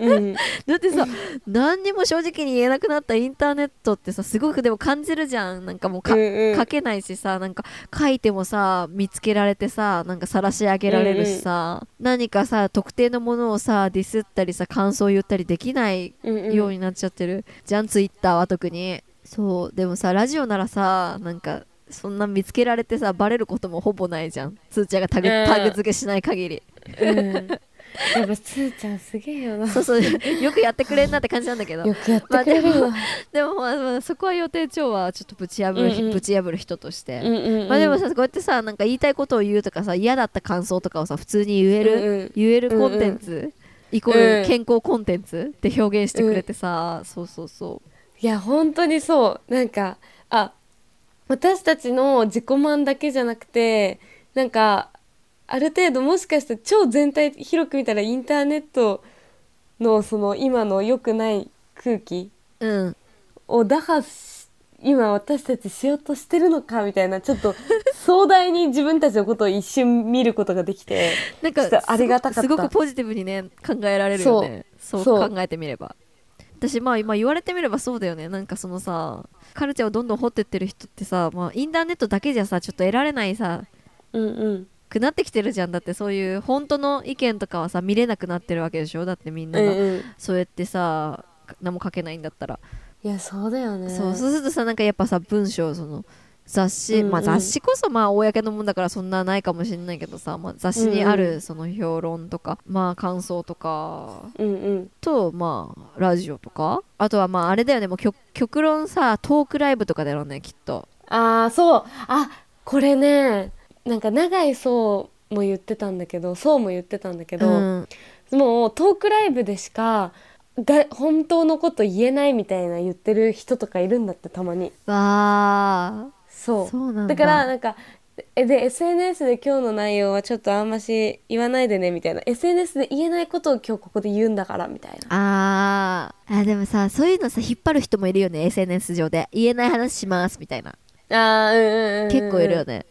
Speaker 2: うん。[laughs]
Speaker 1: だってさ何にも正直に言えなくなったインターネットってさすごくでも感じるじゃん。なんかもうか、
Speaker 2: うんうん。
Speaker 1: 書けないしさなんか書いてもさ見つけられてさなんか晒し上げられるしさ、何かさ特定のものをさディスったりさ感想言ったりできない
Speaker 2: うんうん。
Speaker 1: ようになっちゃってる、じゃんツイッターは特に。そうでもさラジオならさなんかそんな見つけられてさバレることもほぼないじゃん。つーちゃんがタグ,、
Speaker 2: うん。
Speaker 1: タグ付けしない限り。
Speaker 2: うん。やっぱつーちゃんすげえよな。
Speaker 1: そうそう。よくやってくれんなって感じなんだけど。
Speaker 2: よくやってくれるよ、[laughs]
Speaker 1: でもまあまあそこは予定調はちょっとぶち破る、
Speaker 2: うんうん。
Speaker 1: ぶち破る人として、
Speaker 2: うんうんうん。
Speaker 1: まあでもさこうやってさなんか言いたいことを言うとかさ嫌だった感想とかをさ普通に言える、
Speaker 2: うんうん。
Speaker 1: 言えるコンテンツ、イコー
Speaker 2: うん。
Speaker 1: ル健康コンテンツって表現してくれてさ、そうそうそ
Speaker 2: いや本当にそう。なんかあ私たちの自己満だけじゃなくてなんかある程度もしかして超全体広く見たらインターネットのその今の良くない空気
Speaker 1: ううん。
Speaker 2: を打破し今私たちしようとしてるのかみたいなちょっと [laughs] 壮大に自分たちのことを一瞬見ることができて
Speaker 1: なんか
Speaker 2: ありがたかった。
Speaker 1: すごくポジティブにね考えられるよね。そう。
Speaker 2: そう
Speaker 1: 考えてみれば私まあ今言われてみればそうだよね。なんかそのさカルチャーをどんどん掘ってってる人ってさ、まあ、インターネットだけじゃさちょっと得られないさ
Speaker 2: うんうん。
Speaker 1: くなってきてるじゃん。だってそういう本当の意見とかはさ見れなくなってるわけでしょ？だってみんなが、
Speaker 2: うんうん。
Speaker 1: そうやってさ何も書けないんだったら、
Speaker 2: いやそうだよね。
Speaker 1: そうそうするとさなんかやっぱさ文章その雑誌、
Speaker 2: うんうん。
Speaker 1: まあ雑誌こそまあ公のもんだからそんなないかもしれないけどさ、まあ、雑誌にあ
Speaker 2: うんう
Speaker 1: るその評論とか、まあ感想とか
Speaker 2: うんうん。
Speaker 1: とまあラジオとかあとはまああれだよねもう極極論さトークライブとかだろうねきっと。
Speaker 2: ああそう。あこれねなんか永井そうも言ってたんだけどそうも言ってたんだけど、
Speaker 1: うん。
Speaker 2: もうトークライブでしかが本当のこと言えないみたいな言ってる人とかいるんだってたまに。
Speaker 1: わあ
Speaker 2: そう。
Speaker 1: だ。
Speaker 2: だからなんかえで SNS で今日の内容はちょっとあんまし言わないでねみたいな。SNS で言えないことを今日ここで言うんだからみたいな。
Speaker 1: あー。あでもさそういうのさ引っ張る人もいるよね SNS 上で。言えない話しますみたいな。
Speaker 2: あーうんうんうんうん
Speaker 1: 結構いるよね。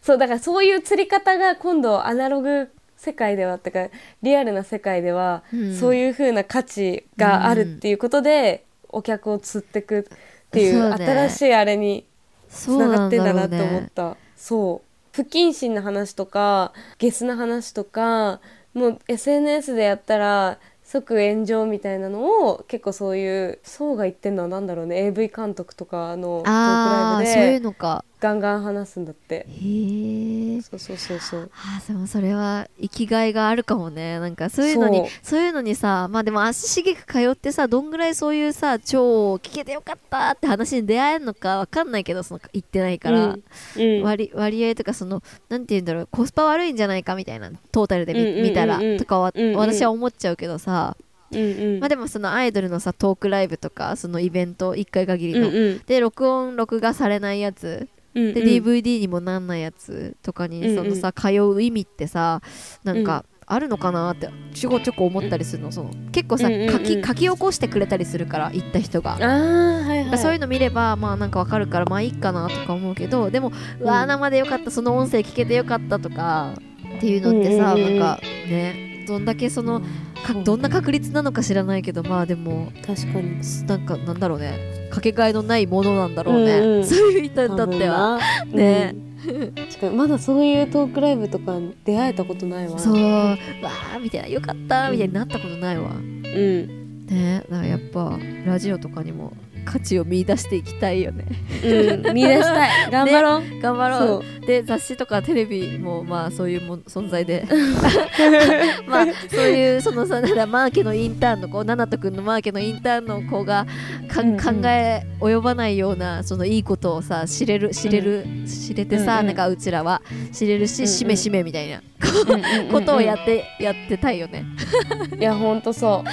Speaker 2: そうだからそういう釣り方が今度アナログ世界ではってかリアルな世界では、
Speaker 1: うん。
Speaker 2: そういう風な価値があるっていうことで、お客を釣ってくっていう
Speaker 1: ね。
Speaker 2: 新しいあれにつながってん
Speaker 1: だ
Speaker 2: なって思っ
Speaker 1: ね
Speaker 2: た。そう。不謹慎な話とかゲスな話とかもう SNS でやったら即炎上みたいなのを結構そういう層が言ってんのはなんだろうね。AV 監督とかのトーク
Speaker 1: ああそういう
Speaker 2: ライブで
Speaker 1: のか
Speaker 2: ガンガン話すんだって。
Speaker 1: へえ
Speaker 2: そうそうそうそう。
Speaker 1: あーでもそれは生きがいがあるかもね。なんかそういうのに
Speaker 2: そう。
Speaker 1: いうのにさまあでも足しげく通ってさどんぐらいそういうさ超聞けてよかったって話に出会えるのかわかんないけどその言ってないから、
Speaker 2: うんうん。
Speaker 1: 割割合とかそのなんて言うんだろうコスパ悪いんじゃないかみたいなトータルで見,、
Speaker 2: うんうんうんうん
Speaker 1: 見たらとかは、
Speaker 2: うんうん
Speaker 1: 私は思っちゃうけどさ、
Speaker 2: うんうん。
Speaker 1: まあでもそのアイドルのさトークライブとかそのイベント1回限りの、
Speaker 2: うんうん。
Speaker 1: で録音録画されないやつ
Speaker 2: うんうん。
Speaker 1: で、DVD にもなんないやつとかに
Speaker 2: うんうん。
Speaker 1: そのさ、通う意味ってさなんかあるのかなってちょこちょこ思ったりするの。その結構さ、
Speaker 2: うんうんうん
Speaker 1: 書き書き起こしてくれたりするから行った人が。
Speaker 2: あーはいはい。
Speaker 1: そういうの見ればまあなんかわかるからまあいいかなとか思うけどでも、うわ生でよかったその音声聞けてよかったとかっていうのってさ、なんかねどんだけそのかどんな確率なのか知らないけどまあでも
Speaker 2: 確かに。
Speaker 1: なんかなんだろうね。かけがえのないものなんだろうね、
Speaker 2: うんうん。
Speaker 1: そういう人にとっては。ね。
Speaker 2: うん。確かにまだそういうトークライブとかに出会えたことないわ。
Speaker 1: そう。わーみたいな。よかったみたいになったことないわ。
Speaker 2: うん。
Speaker 1: ね。だからやっぱラジオとかにも価値を見出していきたいよね。
Speaker 2: うん見出したい。[laughs] 頑張ろう、
Speaker 1: 頑張ろ
Speaker 2: そう。
Speaker 1: うで雑誌とかテレビもまあそういうもん存在で。[laughs] まあそういうそのさなんだマーケのインターンの子ナナト君のマーケのインターンの子がか、
Speaker 2: うんうん。
Speaker 1: 考え及ばないようなそのいいことをさ知れる知れる、知れてさ、
Speaker 2: うんうん。
Speaker 1: なんかうちらは。知れるし、
Speaker 2: うんうん。
Speaker 1: しめしめみたいな。
Speaker 2: うん
Speaker 1: ことをやって、やってたいよね。
Speaker 2: いやほんとそ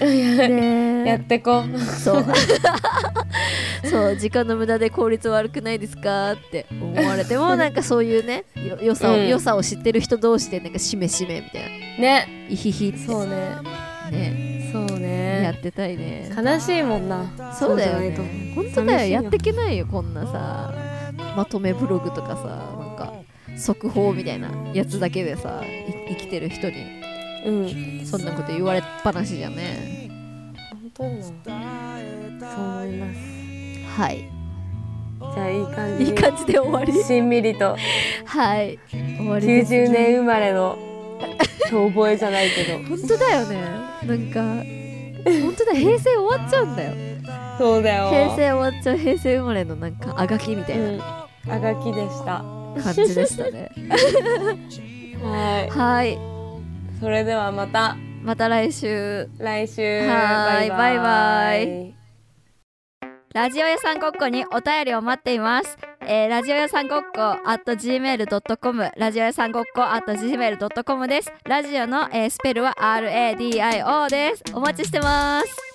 Speaker 2: う。[laughs] や
Speaker 1: ね
Speaker 2: ってこう。
Speaker 1: そう。[laughs] そう時間の無駄で効率悪くないですかって思われてもなんかそういうねよ良さを、
Speaker 2: うん。
Speaker 1: 良さを知ってる人同士でなんかしめしめみたいな。
Speaker 2: ね。
Speaker 1: イヒヒって。
Speaker 2: そうね。
Speaker 1: ね。
Speaker 2: そう
Speaker 1: や
Speaker 2: ね
Speaker 1: ってたいね。
Speaker 2: 悲しいもんな。
Speaker 1: そうだよね。本当だよ。やっていけないよこんなさまとめブログとかさ速報みたいなやつだけでさい生きてる人に
Speaker 2: うん。
Speaker 1: そんなこと言われっぱなしじゃね。
Speaker 2: 本当だなそう思います。
Speaker 1: はい。
Speaker 2: じゃあいい感じに
Speaker 1: いい感じで終わり？
Speaker 2: しんみりと。
Speaker 1: はい。終わりね。
Speaker 2: 90年生まれの遠吠えじゃないけど。
Speaker 1: 本当だよね。なんか本当だ平成終わっちゃうんだよ。
Speaker 2: そうだよ。
Speaker 1: 平成終わっちゃう。平成生まれのなんかあがきみたいな。
Speaker 2: うん。あがきでした
Speaker 1: 感じでしたね、
Speaker 2: はい。
Speaker 1: はい。
Speaker 2: それではまた。
Speaker 1: また来週。
Speaker 2: 来週。
Speaker 1: はーい。バイバ
Speaker 2: イ。
Speaker 1: ラジオ屋さんごっこにお便りを待っています。えー、ラジオ屋さんごっこ at gmail.com ラジオ屋さんごっこ at gmail.com です。ラジオの、えースペルは RADIO です。お待ちしてます。